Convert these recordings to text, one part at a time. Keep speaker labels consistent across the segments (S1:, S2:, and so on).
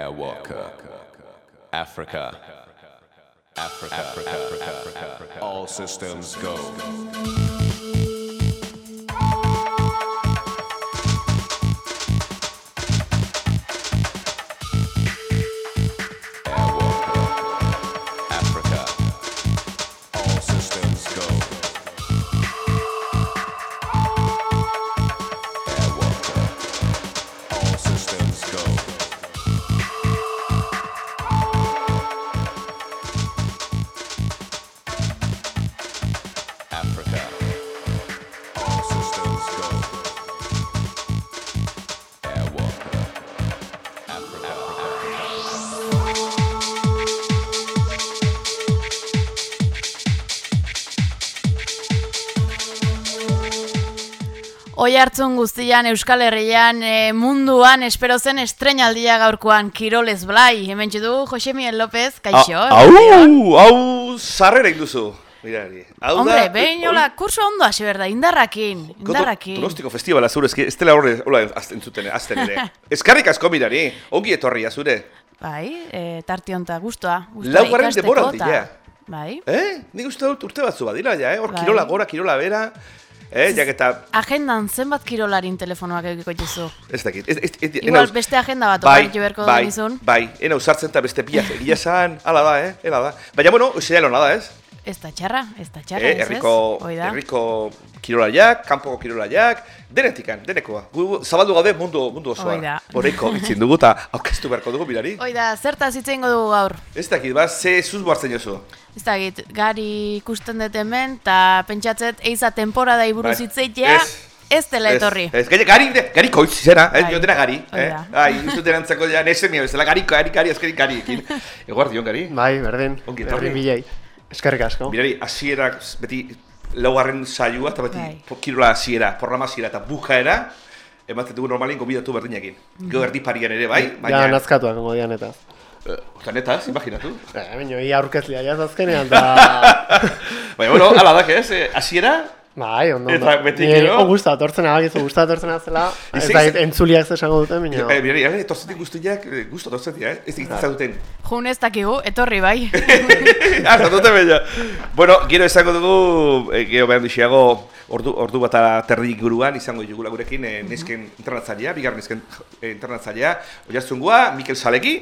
S1: Airwalker. Africa. Africa. Africa. Africa. All systems go.
S2: Oi hartzun guztian, Euskal Herrian, e, munduan, espero zen estrenaldia gaurkoan Kiroles Blai. Hemen du, Jose Miguel López, kaixo.
S3: Hau, hau, sarrera induzu. Mirari. Hau
S2: Hombre, behin hola, kurso ondo hasi berda, indarrakin, indarrakin.
S3: Donostiko festivala zure, ez dela horre, hola, azten zuten, azten ere. Eskarrik asko mirari, ongi etorria zure.
S2: Bai, e, tartionta, guztua. guztua
S3: Laugarren denboraldia.
S2: eta- Bai.
S3: Eh? Nik uste dut urte batzu badira, ja, eh? Hor
S2: Bai.
S3: kirola gora, kirola bera. Eh, jak eta,
S2: Agendan zenbat kirolarin telefonoak eukiko dituzu?
S3: ez dakit. Ez, ez, ez,
S2: Igual
S3: enauz-
S2: beste agenda bat
S3: bai,
S2: okartu beharko
S3: bai,
S2: dizun.
S3: bai, ena usartzen eta beste piak egia esan, ala da, eh? Ela da. Baina, bueno, zelan hona da, ez?
S2: Ez da txarra, ez da txarra,
S3: Eh,
S2: ez ez?
S3: herriko, kirolaiak, kanpoko kirolaiak, denetikan, denekoa. Gu zabaldu gaude mundu, mundu osoa.
S2: Hoi da.
S3: Horeiko itzin dugu eta aurkeztu beharko dugu mirari.
S2: Hoi da, zertaz hitz egingo dugu gaur.
S3: Ez dakit, ba, ze zuz hartzen jozu.
S2: Ez dakit, gari ikusten dut hemen, eta pentsatzet eiza temporada buruz
S3: Bai.
S2: hitzeitea,
S3: Ez.
S2: ez dela etorri.
S3: Ez, ez, gari, gari, gari koitz zera, ez,
S2: Bai.
S3: jo dena gari.
S2: Hoi
S3: Eh? Ai, uste derantzako ja, nese mio, bezala gari, gari, gari, azkenik gari. ekin. Eguardion, gari.
S4: Bai, berdin.
S3: Ongi.
S4: Berdin bilei. Eskerrik asko.
S3: Mirari, hasierak beti laugarren saioa, eta beti
S2: Bai.
S3: kirola hasiera, programa hasiera eta bukaera, ematen dugu normalin gobidatu berdinekin. Gero erdi parian ere, bai?
S4: Ja, nazkatuak ongo dian eta.
S3: Eh, Kanetaz, imaginatu.
S4: Eh, Baina, ia aurkezlia jaz azkenean, eta...
S3: Baina, bueno, ala da, ez? eh, Hasiera,
S4: Bai, ondo, ondo.
S3: Eta beti gero?
S4: o gusta atortzen abakizu, gusta atortzen azela. Ez da, entzuliak ze esango dute, baina...
S3: eh, mirari, eh, etortzetik guztiak, eh, gustu etortzetik, eh? Ez dikitza duten.
S2: Jun ez dakigu, etorri bai.
S3: Hasta dute bella. Bueno, gero esango dugu, eh, gero behar dixeago, ordu, ordu bat eta terdi guruan, izango jugula gurekin, eh, nesken internatzailea, bigar nesken eh, internatzailea, oiartzungua, Mikel Saleki,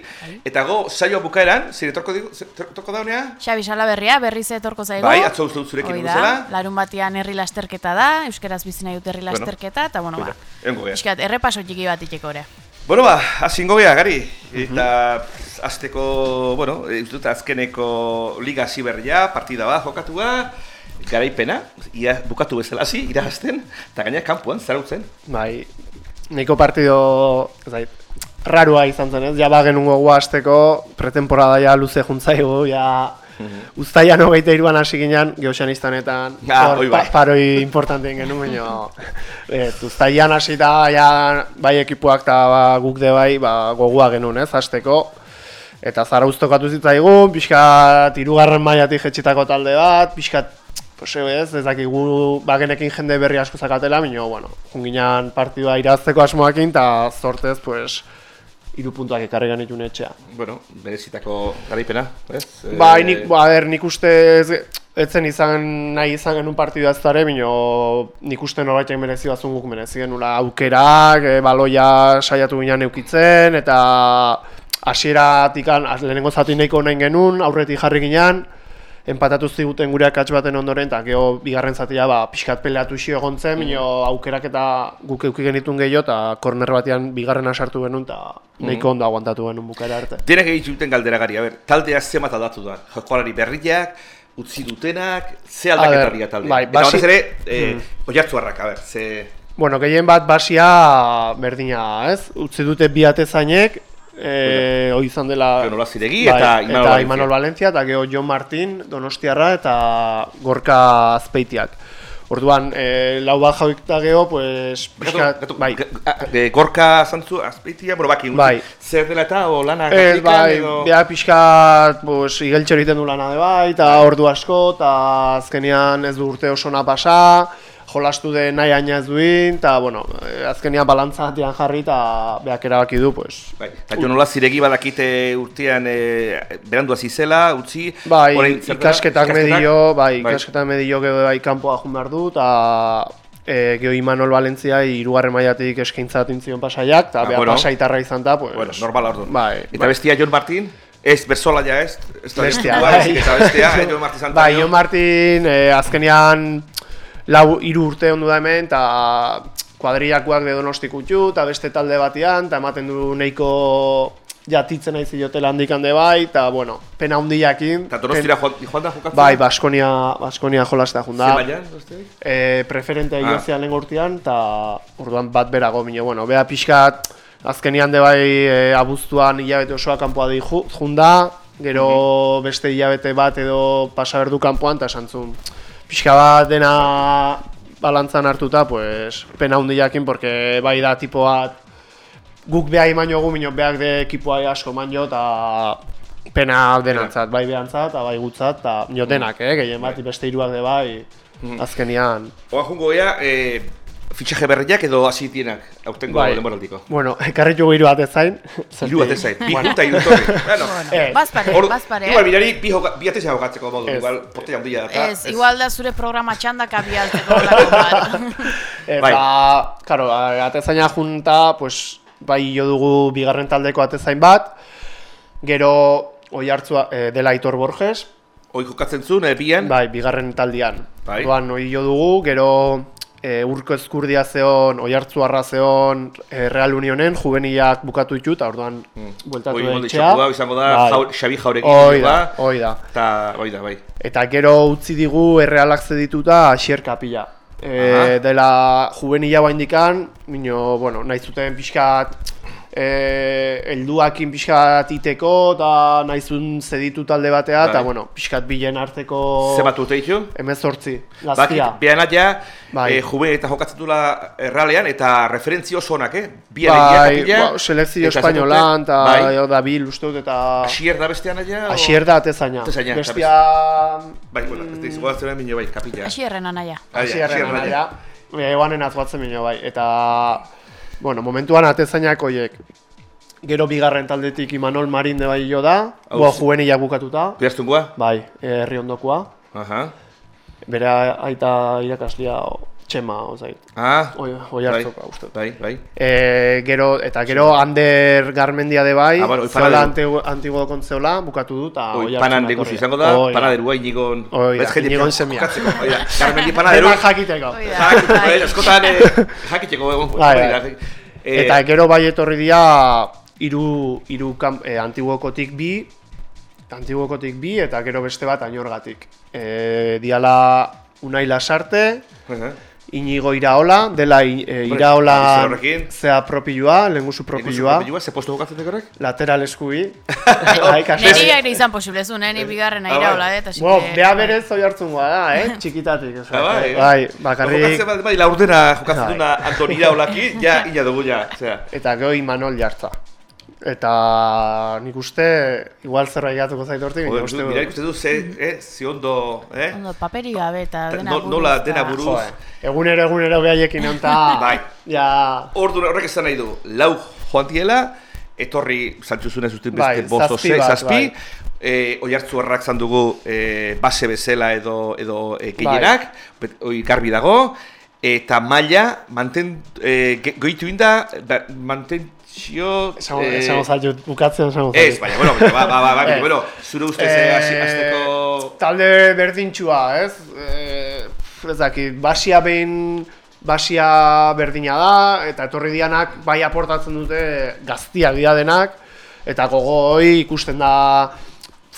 S3: eta go, saioa bukaeran, zire etorko, digu- zer- etorko da honea?
S2: Xabi Salaberria, berriz etorko zaigu.
S3: Bai, atzo uste dut zurekin
S2: Hoi
S3: dugu
S2: da,
S3: zela.
S2: larun batean herri lasterketa da, euskaraz bizi nahi dut herri lasterketa, eta bueno,
S3: Oida,
S2: ba.
S3: egongo gea.
S2: Piskat, errepaso txiki bat itxeko ere.
S3: Bueno, ba, hasingo gea, gari. Eta azteko, bueno, eh, azkeneko liga hasi berria, partida bat jokatua, garaipena, ia bukatu bezala hasi, iragazten, eta gaina kanpoan, zarautzen.
S4: Bai, nahiko partido, da, rarua izan zen, ez? Ja bagenungo guazteko, pretemporada ja luze juntzaigu, ja... Uztaian hogeita iruan hasi ginen, geoxanistanetan,
S3: Ah, bai.
S4: pa, paroi importantien genuen, baina... Ez, uztaian hasi da, ja, bai ekipuak eta ba, guk de bai, ba, gogua genuen, ez, hasteko. Eta zara tokatu zitzaigun, pixkat hirugarren mailatik jetxitako talde bat, pixkat, pues ez, ez dakigu bagenekin jende berri asko zakatela, baina, bueno, junginan partidua irazteko asmoakin, eta zortez, pues, hiru puntuak ekarri genitun etxea.
S3: Bueno, berezitako garaipena, ez?
S4: Bai, nik, ba, ber, nik uste ez, etzen izan nahi izan genuen partidua ez dara, bino nik uste norbaitek merezi bazun guk merezi genula aukerak, e, baloia saiatu ginen eukitzen, eta hasieratik lehenengo zati nahiko nahi genuen, aurretik jarri ginen, empatatu ziguten gure akats baten ondoren, eta geho bigarren zatia ba, pixkat peleatu isi egon zen, bino aukerak eta guk euki genitun gehiago, eta korner batean bigarrena sartu genuen, eta nahiko ondo aguantatu genuen bukaera arte.
S3: Denek egin zuten galdera gari, a ber, taldea zemat aldatu da. Jokoalari berriak, utzi dutenak, ze aldaketa dira taldea.
S4: bai,
S3: Eta
S4: basi-
S3: batez ere, eh, oiartzuarrak, a ber, ze...
S4: Bueno, gehien bat basia berdina, ez? Utzi dute bi atezainek, eh, hoi izan dela...
S3: Jon Olaziregi eta Imanol
S4: eta
S3: Valencia.
S4: Imanol Valencia, eta geho Jon Martin, Donostiarra eta Gorka Azpeitiak. Orduan, eh, lau bat jauik eta geho, pues, pixkat,
S3: Gatu,
S4: bai,
S3: e, gorka zantzu, azpeitia, bueno, baki,
S4: Bai.
S3: zer dela eta, o lana
S4: Ez,
S3: gatikan
S4: bai,
S3: edo...
S4: beha pixkat, pues, igeltxo egiten du lana de bai, eta ordu asko, eta azkenean ez du urte osona pasa, jolastu de nahi aina ez duin, eta, bueno, eh, azkenean balantza batean jarri, eta beak erabaki du, pues,
S3: Bai, eta jo nola ziregi badakite urtean e, berandu hasi zela, utzi,
S4: Bai,
S3: orain
S4: ikasketak medio, bai,
S3: Bai.
S4: ikasketak medio gero bai kanpoa joan behar du, eta e, geho Imanol Valentzia hirugarren mailatik eskaintza bat intzion pasaiak, eta
S3: Ah,
S4: beha
S3: bueno.
S4: pasaitarra izan da, pues,
S3: Bueno, normala orduan.
S4: Bai,
S3: Eta
S4: bai.
S3: bestia Jon Martin, ez bersola ja ez, ez
S4: Bestia,
S3: bai,
S4: bai.
S3: eta bestia, Jon Martin Santana.
S4: Bai, Jon Martin, eh, azkenean lau hiru urte ondu da hemen, eta kuadriakoak de donostik utxu, eta beste talde batean, eta ematen du neiko jatitzen nahi ziotela handik hande bai, eta, bueno, pena hundiakin.
S3: Eta donostira joan, joan da jokatzen?
S4: Bai, Baskonia, Baskonia jolasta junda.
S3: Ze mailan, beste?
S4: e, preferente
S3: Ah.
S4: zean lehen urtean, eta orduan bat berago, mino, bueno, bea pixkat, azkenian de bai e, abuztuan hilabete osoa kanpoa di ju- junda, gero beste hilabete bat edo pasa berdu kanpoan, eta esan zuen, pixka bat dena balantzan hartuta, pues, pena hundiakin, porque bai da tipo bat, guk beha iman jogu, mino, beak de ekipoa asko jo, eta pena denantzat, bai behantzat, eta bai gutzat, eta mino denak, eh, gehien bat, beste hiruak de bai, azkenian.
S3: Oa jungo gea, e, fitxaje berriak edo hasitienak, aurtengo
S4: Bai.
S3: denboraldiko.
S4: Bueno, ekarri jugu hiru bat ezain.
S3: Hiru bat ez zait, bi junta hiru torri. Bueno,
S4: Eh,
S2: Bazpare,
S3: Hor-
S2: bazpare.
S3: Igual, mirari, bi, joka, bi jokatzeko modu, igual, porte handia da.
S2: Ez, igual da zure programa txandaka bialtzeko lako bat.
S4: Eta,
S3: Bai.
S4: karo, atezaina junta, pues, bai jo dugu bigarren taldeko atezain bat, gero oi hartzua eh, dela Aitor Borges,
S3: Hoi jokatzen zuen, e, bian,
S4: bai, bigarren taldean.
S3: Bai.
S4: Orduan, oi jo dugu, gero e, urko ezkurdia zeon, oi hartzuarra zeon e, Real Unionen, juvenilak bukatu ditu, eta orduan bueltatu
S3: Hoi
S4: den
S3: modu
S4: etxea.
S3: izango da,
S4: Bai.
S3: jau, Xabi Jaurekin.
S4: Hoi da, hoi da.
S3: Eta, hoi da, bai.
S4: Eta gero utzi digu errealak zedituta Asier Kapila.
S3: Aha.
S4: E, dela juvenila baindikan, mino, bueno, nahi zuten pixkat e, elduakin pixkat iteko, eta nahi zuen zeditu talde batea, eta
S3: Bai.
S4: bueno, pixkat bilen arteko
S3: Zenbat urte ditu?
S4: emezortzi,
S3: Bakit,
S4: gaztia.
S3: behan ja,
S4: Bai.
S3: eh, juven eta jokatzen dula errealean, eta referentzio oso onak, eh? Bi
S4: Bai, ba, selekzio espainolan, eta
S3: Bai,
S4: dabil uste dut, eta
S3: Asier da bestean aia? o-
S4: Asier da atezaina.
S3: Atezaina,
S4: Bestia...
S3: Bai, bueno, ez dizu gozatzen mino bai, kapila.
S2: Asi errena naia.
S3: Ah, ja,
S4: Asierren
S3: Asierren
S4: anaia. Egoanen azbatzen mino bai. Bueno, momentuan atezainak oiek. Gero bigarren taldetik Imanol Marin de bai jo da. Boa
S3: zi-
S4: juvenilak bukatuta.
S3: Piraztungoa?
S4: Bai, herri ondokoa.
S3: Aha.
S4: Bere aita irakaslia txema, ozait.
S3: Ah,
S4: Oi, oi
S3: bai,
S4: hartzoka, uste. dut.
S3: Bai, bai.
S4: E, gero, eta gero Ander Garmendia de bai,
S3: Ah, bueno,
S4: zeola
S3: panaderu.
S4: antigo, kontzeola, bukatu du, eta
S3: Oi,
S4: oi
S3: panan
S4: datorri.
S3: izango da,
S4: Oi,
S3: panaderua inigon...
S4: Oi da,
S3: bez jende pila
S4: semia.
S3: Carmendi panaderu.
S4: Dena jakiteko.
S2: Bai.
S3: eh, askotan eh, jakiteko egon.
S4: Bai, bai.
S3: eh,
S4: Eta gero bai etorri dira hiru hiru kam- eh, antiguokotik bi, antiguokotik bi eta gero beste bat ainorgatik. Eh, diala Unai Lasarte,
S3: aha.
S4: Inigo Iraola, dela eh, Iraola zea propilua, lenguzu propilua,
S3: propilua, ze postu jokatzen dekorek?
S4: lateral eskubi. Bai,
S2: Neri ere izan posible zu, bigarrena
S3: Ah, bai.
S2: iraola, eh, eta así
S4: Bueno, bea berez oi hartzungoa da, eh? Txikitatik.
S3: Ah, bai,
S4: bai,
S3: Jokatzen
S4: bakarrik.
S3: bat, bai, laurdena jokatzen
S4: Bai.
S3: duna Antonira olaki, ja, ina dugu ja, osea.
S4: Eta gero Imanol jartza. Eta nik uste, igual zerbait gatuko zait hortik, baina uste
S3: mira ikusten du, ze, eh, ze ondo, eh?
S2: Ondo, paperi gabe eta dena
S3: No-
S2: buruz.
S3: nola dena buruz.
S4: Joder, egunero egunero behaiekin onta,
S3: Bai.
S4: ja,
S3: Ordu horrek esan nahi du, lau joan diela, etorri zantzuzunez usten beste
S4: Bai,
S3: ose,
S4: bat,
S3: zazpi,
S4: bai.
S3: eh, oi hartzu harrak zan dugu eh, base bezala edo, edo eh, gehienak, oi garbi dago, eta maila, manten, eh, ge- goitu inda, ba, mantentzio...
S4: esango,
S3: eh,
S4: zaitut, bukatzen esango
S3: Ez,
S4: zaitut.
S3: baina, bueno, ba, ba, ba, ba,
S4: Ez.
S3: bueno, zure ustez eh,
S4: Eh,
S3: hasi- hasteko...
S4: Talde berdintxua, ez? Eh, ez dakit, basia behin basia berdina da, eta etorri dianak bai aportatzen dute gaztiak dira denak, eta gogo hoi ikusten da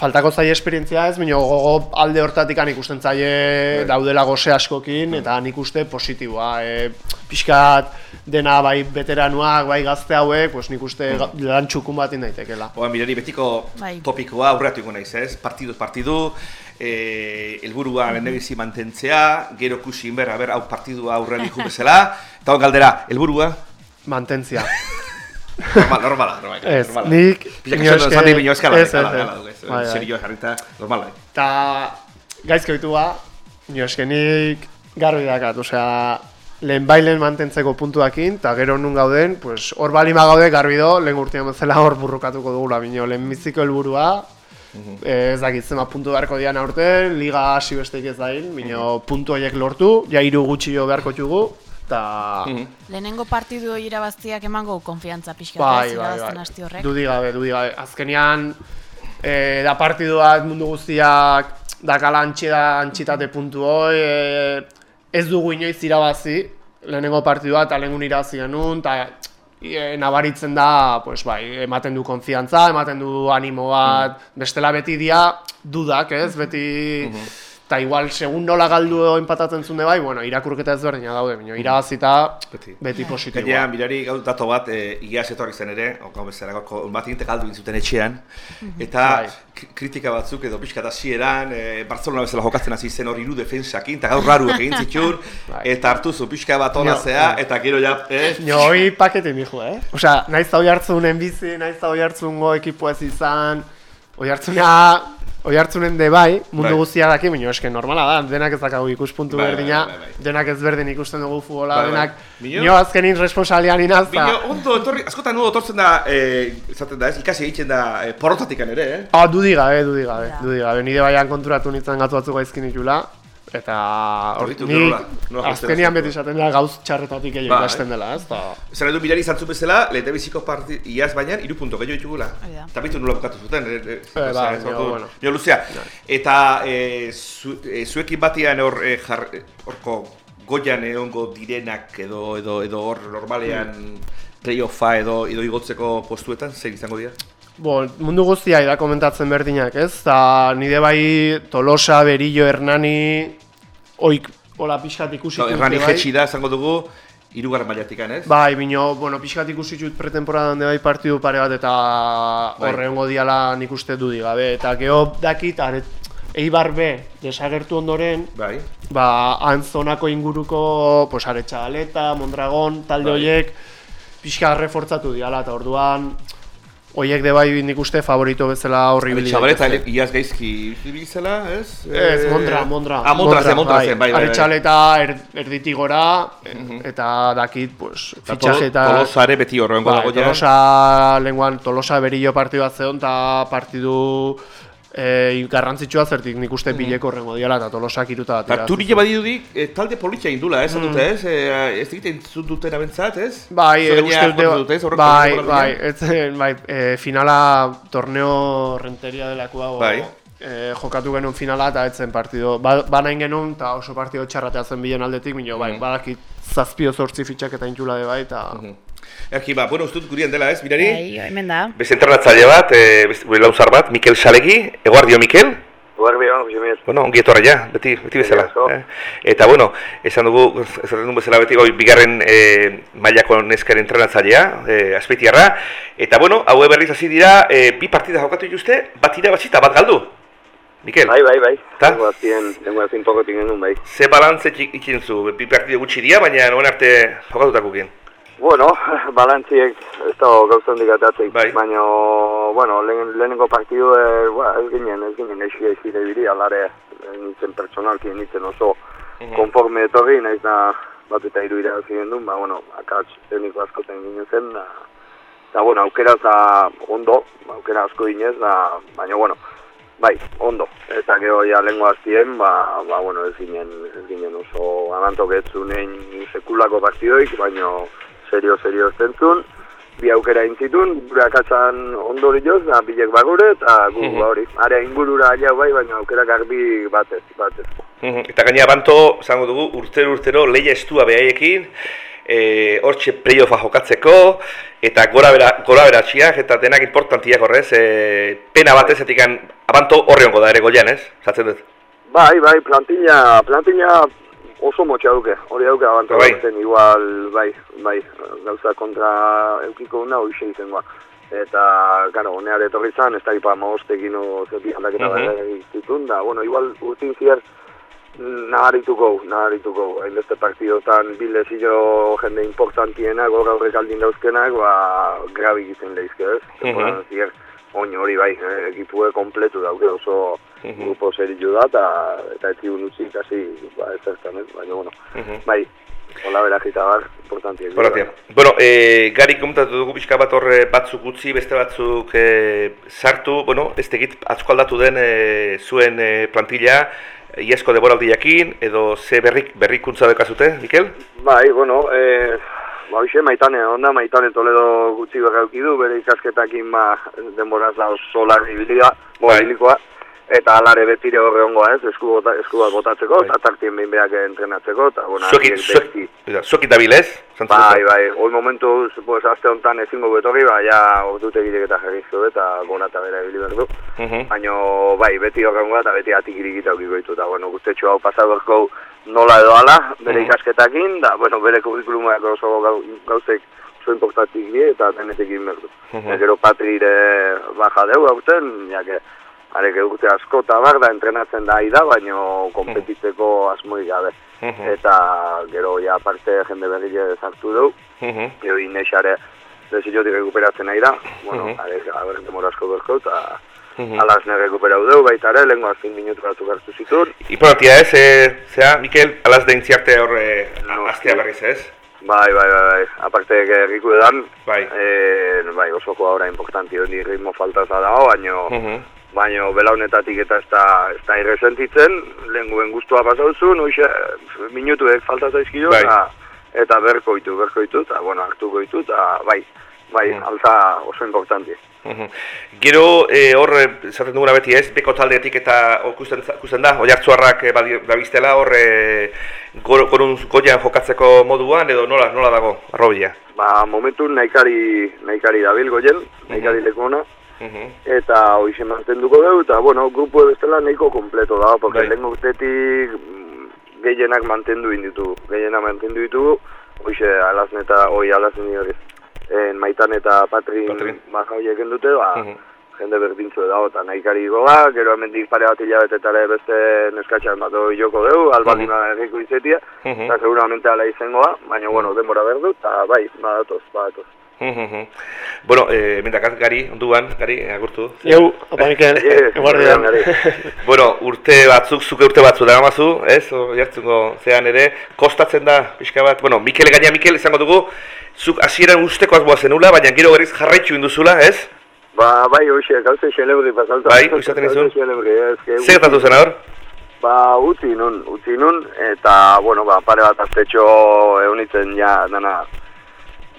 S4: faltako zaie esperientzia ez, baina gogo alde hortatik ikusten zaie daudela goze askokin, eta nik uste positiboa. E, pixkat dena bai veteranoak, bai gazte hauek, pues nik uste ga- lan txukun bat indaitekela.
S3: Oa, mirari betiko
S2: Bai.
S3: topikoa aurreatu ingo naiz, ez? Partiduz partidu, eh, helburua lehendabizi mantentzea, gero kusi ber, ber, hau partidua aurrean dihu bezala, eta hon galdera, helburua?
S4: Mantentzia.
S3: Normal, normala, normala.
S4: Ez,
S3: normala.
S4: nik inoeske-
S3: esan zan bino eskala,
S4: ez, ez, ez. Bai, bai.
S3: serioa jarrita, normala.
S4: Eta gaizko ditua, nio eske nik garbi dakat, osea, lehen bailen mantentzeko puntuakin, eta gero nun gauden, pues, hor balima gaude garbi do, lehen urtean bezala hor burrukatuko dugula, bino, lehen biziko helburua, eh, ez dakit zema puntu beharko dian aurten, liga hasi besteik ez dain, bino, puntu horiek lortu, ja hiru gutxi jo beharko txugu, eta...
S2: Lehenengo partidu hori irabaztiak emango konfiantza pixka,
S4: Bai,
S2: ez
S4: bai, bai.
S2: asti horrek.
S4: Dudi gabe, dudi gabe. Azkenean, e, da partiduak mundu guztiak dakala antxe da antxitate puntu hoi, e, ez dugu inoiz irabazi, lehenengo partidua eta lehengun irabazi genuen, eta e, nabaritzen da, pues bai, ematen du konfiantza, ematen du animo bat, bestela beti dia dudak, ez, beti... Eta igual, segun nola galdu edo enpatatzen zunde bai, bueno, irakurketa ezberdina daude, bino, irabazita
S3: Beti.
S4: beti positiboa.
S3: Gainera, mirari gau dato bat, e, iaz etorri zen ere, okau bezala, gauko bat eginte galdu intzuten etxean, eta
S4: Bai.
S3: kritika batzuk edo pixka da hasieran, e, Barcelona bezala jokatzen hasi zen hori hiru defensakin, eta gaur raru egin zitxur,
S4: Bai.
S3: eta hartu zu pixka bat ona
S4: No,
S3: zea,
S4: bai.
S3: eta gero ja, eh?
S4: Nio, hoi pakete mijo, eh? Osea, naiz da hoi hartzunen bizi, naiz da hoi hartzungo ekipo ez izan, hoi hartzunea, hoi hartzunen de bai, mundu
S3: Bai.
S4: guztia daki, baina eske normala da, denak ez dakagu ikuspuntu
S3: Bai, bai,
S4: berdina,
S3: bai, bai.
S4: denak ezberdin ikusten dugu futbola,
S3: Bai, bai.
S4: denak,
S3: Bino-
S4: nio azkenin responsabilian inaz,
S3: Bino,
S4: eta...
S3: ondo, etorri, askotan ondo etortzen da, e, esaten da ez, ikasi egiten da e, porrotatikan ere, eh?
S4: Ah, dudi gabe, dudi gabe,
S2: Ja.
S4: dudi gabe, nire baian konturatu nintzen gatu batzuk gaizkin itula, eta hor,
S3: Horritu, josten
S4: azkenian
S3: da
S4: beti esaten da gauz txarretatik gehiago
S3: Bai.
S4: ikasten dela, ez, eta...
S3: Zer edu mirari zantzu bezala, lehete biziko parti, iaz baina, iru punto gehiago ditugula.
S2: Da.
S3: Eta bitu nola bukatu zuten, e, e,
S4: Eh, bai,
S3: ez
S4: bueno.
S3: jo, luzea. Eta e, zu, e, zuekin batian hor, e, jar, horko goian egongo direnak edo edo edo hor normalean playoffa edo edo igotzeko postuetan, zer izango dira?
S4: Bo, mundu guztia da komentatzen berdinak, ez? Ta nide bai Tolosa, Berillo, Hernani, oik, hola pixkat ikusi
S3: No,
S4: dute,
S3: Errani
S4: bai.
S3: jetxi da, esango dugu, irugarren mailatikan, ez?
S4: Bai, bino, bueno, pixkat ikusi dut pretemporadan de bai partidu pare bat eta
S3: Bai.
S4: horre hongo diala nik uste dudi gabe. Eta geho dakit, aret, Eibar B desagertu ondoren,
S3: Bai.
S4: ba, antzonako inguruko, pues, Aretxagaleta, Mondragon, talde
S3: Bai.
S4: horiek, pixka refortzatu diala, eta orduan, Oiek de bai nik uste favorito bezala horri bili
S3: Txabaleta
S4: daitezke.
S3: iaz gaizki bilizela, ez?
S4: Ez,
S3: Eh,
S4: Mondra, Mondra.
S3: Ah, Mondra zen, Mondra zen, bai, bai. bai.
S4: Aretxaleta er, erditik gora, eta dakit, pues, fitxaje eta...
S3: Tolosa ere beti horrengo
S4: Bai,
S3: dago ja.
S4: Tolosa, lenguan, Tolosa berillo partidu bat zeon, eta partidu e, garrantzitsua zertik nik uste bileko horrengo diala, eta Tolosak iruta bat.
S3: Turile badidudik, eh, talde politxa indula, ez, dute, ez? Eh, ez egiten entzun duten abentzat, ez?
S4: Bai, e, uste dute,
S3: ez?
S4: Bai, bai, etzen, bai, e, finala torneo renteria delakoa
S3: Bai.
S4: e, jokatu genuen finala eta etzen partido, ba, banain genuen eta oso partido txarratea zen bilen aldetik, mino, bai,
S3: Mhm.
S4: badakit zazpio zortzi fitxak eta intxula de bai, eta...
S3: Eki, ba, bueno, uste dut gurien dela, ez, mirari?
S2: Bai, hemen da.
S3: Beste entrenatzaile bat, eh, beste- gure lauzar bat, Mikel Salegi, eguardio Mikel?
S5: Guarbi hon, Jimez.
S3: Bueno, ongi etorra ja, beti, beti bezala. Eh? Eta bueno, esan dugu, esaten dugu bezala beti, hoi, bigarren eh, mailako neskaren entrenatzailea, eh, azpeitiarra. Eta bueno, haue berriz hasi dira, eh, bi partida jokatu dituzte, bat irabazi eta bat galdu. Mikel,
S5: Bai, bai, bai.
S3: Ta?
S5: Lengo azien, lengo azien pokotik genuen, bai.
S3: ze balantze ikin zu, bi partida gutxi dira, baina noen arte jokatutakukin.
S5: Bueno, balantziek ez da gauza atatik,
S3: Bai.
S5: baina, bueno, lehen, lehenengo partidu, e, ba, ez ginen, ez ginen eixi eixi da ibili, alare, eh, nintzen pertsonalki, nintzen oso konforme etorri, naiz da bat eta hiru irabazi gendun, ba, bueno, akats tekniko askoten ginen zen, da, eta, bueno, aukera da ondo, aukera asko ginez, da, baina, bueno, Bai, ondo. Eta gero ja lengua aztien, ba, ba, bueno, ez ginen, ez ginen oso amantok ez zunen sekulako partidoik, baino serio, serio zentzun. Bi aukera intzitun, gure akatzan ondo joz, da bilek bagure, eta gu, ba hori. Are ingurura aia bai, baina aukera garbi batez, batez.
S3: Mhm, Eta gaina banto, zango dugu, urtero urtero leia estua behaiekin, e, hortxe playoffa jokatzeko, eta gora, bera, gora beratxiak, eta denak importantiak horrez, e, pena batez, etikan, abanto horri ongo da ere goian, ez? Zatzen dut.
S5: Bai, bai, plantilla, plantilla oso motxa duke, hori duke abanto
S3: Bai.
S5: igual, bai, bai, gauza kontra eukiko una hoxe izangoa. Eta, karo, honeare etorri zan, ez da ipa maostekin o zepi aldaketa
S3: Mhm.
S5: uh egitutun, da, bueno, igual urtin zier naharituko, naharituko, hainbeste partidotan bildezio jende importantiena, gol gaurrek aldin dauzkenak, ba, grabik izan lehizke, ez? Temporadan zier, oin hori bai, eh, ekipue kompletu dauke, oso grupo zeritu da, eta, eta ez zigun utzi ikasi, ba, ez zertan, ez, baina, bueno, bai, hola bera jita bar, importantia.
S3: Importantia. Bueno, e, gari komentatu dugu pixka bat horre batzuk utzi, beste batzuk e, sartu, bueno, ez tegit atzko aldatu den e, zuen e, plantilla, iazko deboraldiakin, edo ze berrik, berrikuntza dekazute, Mikel?
S5: Bai, bueno, e, ba, hoxe, maitane, onda, maitane Toledo gutxi berrauki du, bere ikasketakin, ba, denboraz da oso larri bilia,
S3: Bai.
S5: bilikoa, eta alare betire horre ongoa ez, esku, bota, esku bat botatzeko,
S3: Bai.
S5: eta tartien behin beak entrenatzeko, eta, bueno,
S3: zuek,
S5: beti.
S3: oida, zuekin dabil ez? Zantzu
S5: Bai, bai, hoi momentu, pues, aste honetan ezingo betorri, ba, ja, ordute girek eta jarrizko eta gona eta bera ibili behar du.
S3: Mhm.
S5: Baina, bai, beti horrengoa eta beti atik irikita aukiko ditu, eta, bueno, guztetxo hau pasaberko nola edo ala, bere
S3: Mhm.
S5: ikasketakin, da, bueno, bere kurrikulumak oso gau, gauzek oso importantik die, eta denetik egin behar du.
S3: Mhm.
S5: Eta Gero patrire baja deu aurten, jake, arek urte asko eta bar da entrenatzen da aida, baino kompetitzeko asmoik gabe. Eta gero ja aparte jende berrile sartu dugu. Gero Inexare desillotik rekuperatzen nahi da, bueno, arek, aber, demora asko berko, eta
S3: Mhm.
S5: alazne rekuperau dugu, baita ere, lehenko azkin minutu hartu zituen.
S3: Importantia ez, e, zea, Mikel, alaz den ziarte horre
S5: No,
S3: astea
S5: sí.
S3: berriz ez?
S5: Bai, bai, bai, bai, aparte erriku edan,
S3: Bai.
S5: eh, bai, oso jugadora importanti hori ritmo faltaza dago, baino,
S3: Mhm.
S5: Baino belaunetatik eta ez da, ez da irresentitzen, lehenguen guztua pasauzun, hoxe, minutuek falta zaizkio,
S3: Bai.
S5: eta, eta berkoitu, berkoitu, eta, bueno, hartuko ditu, eta, bai, bai,
S3: Mm.
S5: alza oso importanti.
S3: Mhm. Gero, e, hor, esaten duguna beti ez, beko taldeetik eta okusten, da, oi hartzuarrak e, dabiztela hor, e, gor, gorun goian jokatzeko moduan, edo nola, nola dago, arrobia?
S5: Ba, momentu nahikari, nahikari dabil goien, nahikari leku ona,
S3: Mhm.
S5: eta hoize mantenduko dugu, eta, bueno, grupo bestela nahiko kompleto da, porque
S3: Bai.
S5: lehen urtetik mm, gehienak mantendu inditu, gehienak mantendu ditugu, hoize alazne eta, oi alazne hori, en maitan eta patrin,
S3: Patrin.
S5: baja horiek dute, ba,
S3: Mhm.
S5: jende berdintzu dago, eta nahikari goga, gero hemendik pare bat hilabetetare beste neskatxan bat joko dugu, albalduna erriko izetia,
S3: Mhm.
S5: eta seguramente ala izangoa, baina, bueno, denbora berdu, eta bai, badatoz, badatoz.
S3: Mhm. Bueno, e, mendakat, gari, onduan, gari, agurtu.
S4: Jau, apa Mikel,
S5: Eh,
S4: eguardian.
S5: gari.
S3: Bueno, urte batzuk, zuke urte batzuk daramazu, ez? Oiartzungo zean ere, kostatzen da, pixka bat, bueno, Mikel gaina Mikel izango dugu, zuk hasieran usteko asmoa zenula, baina gero berriz jarraitu induzula, ez?
S5: Ba, bai, hoxe, gauze xelebri pasalta.
S3: Bai, izaten izun?
S5: Gauze xelebri, ez, que
S3: Zer gertatu zen hor?
S5: Ba, utzi nun, utzi nun, eta, bueno, ba, pare bat aztetxo eunitzen ja, dana,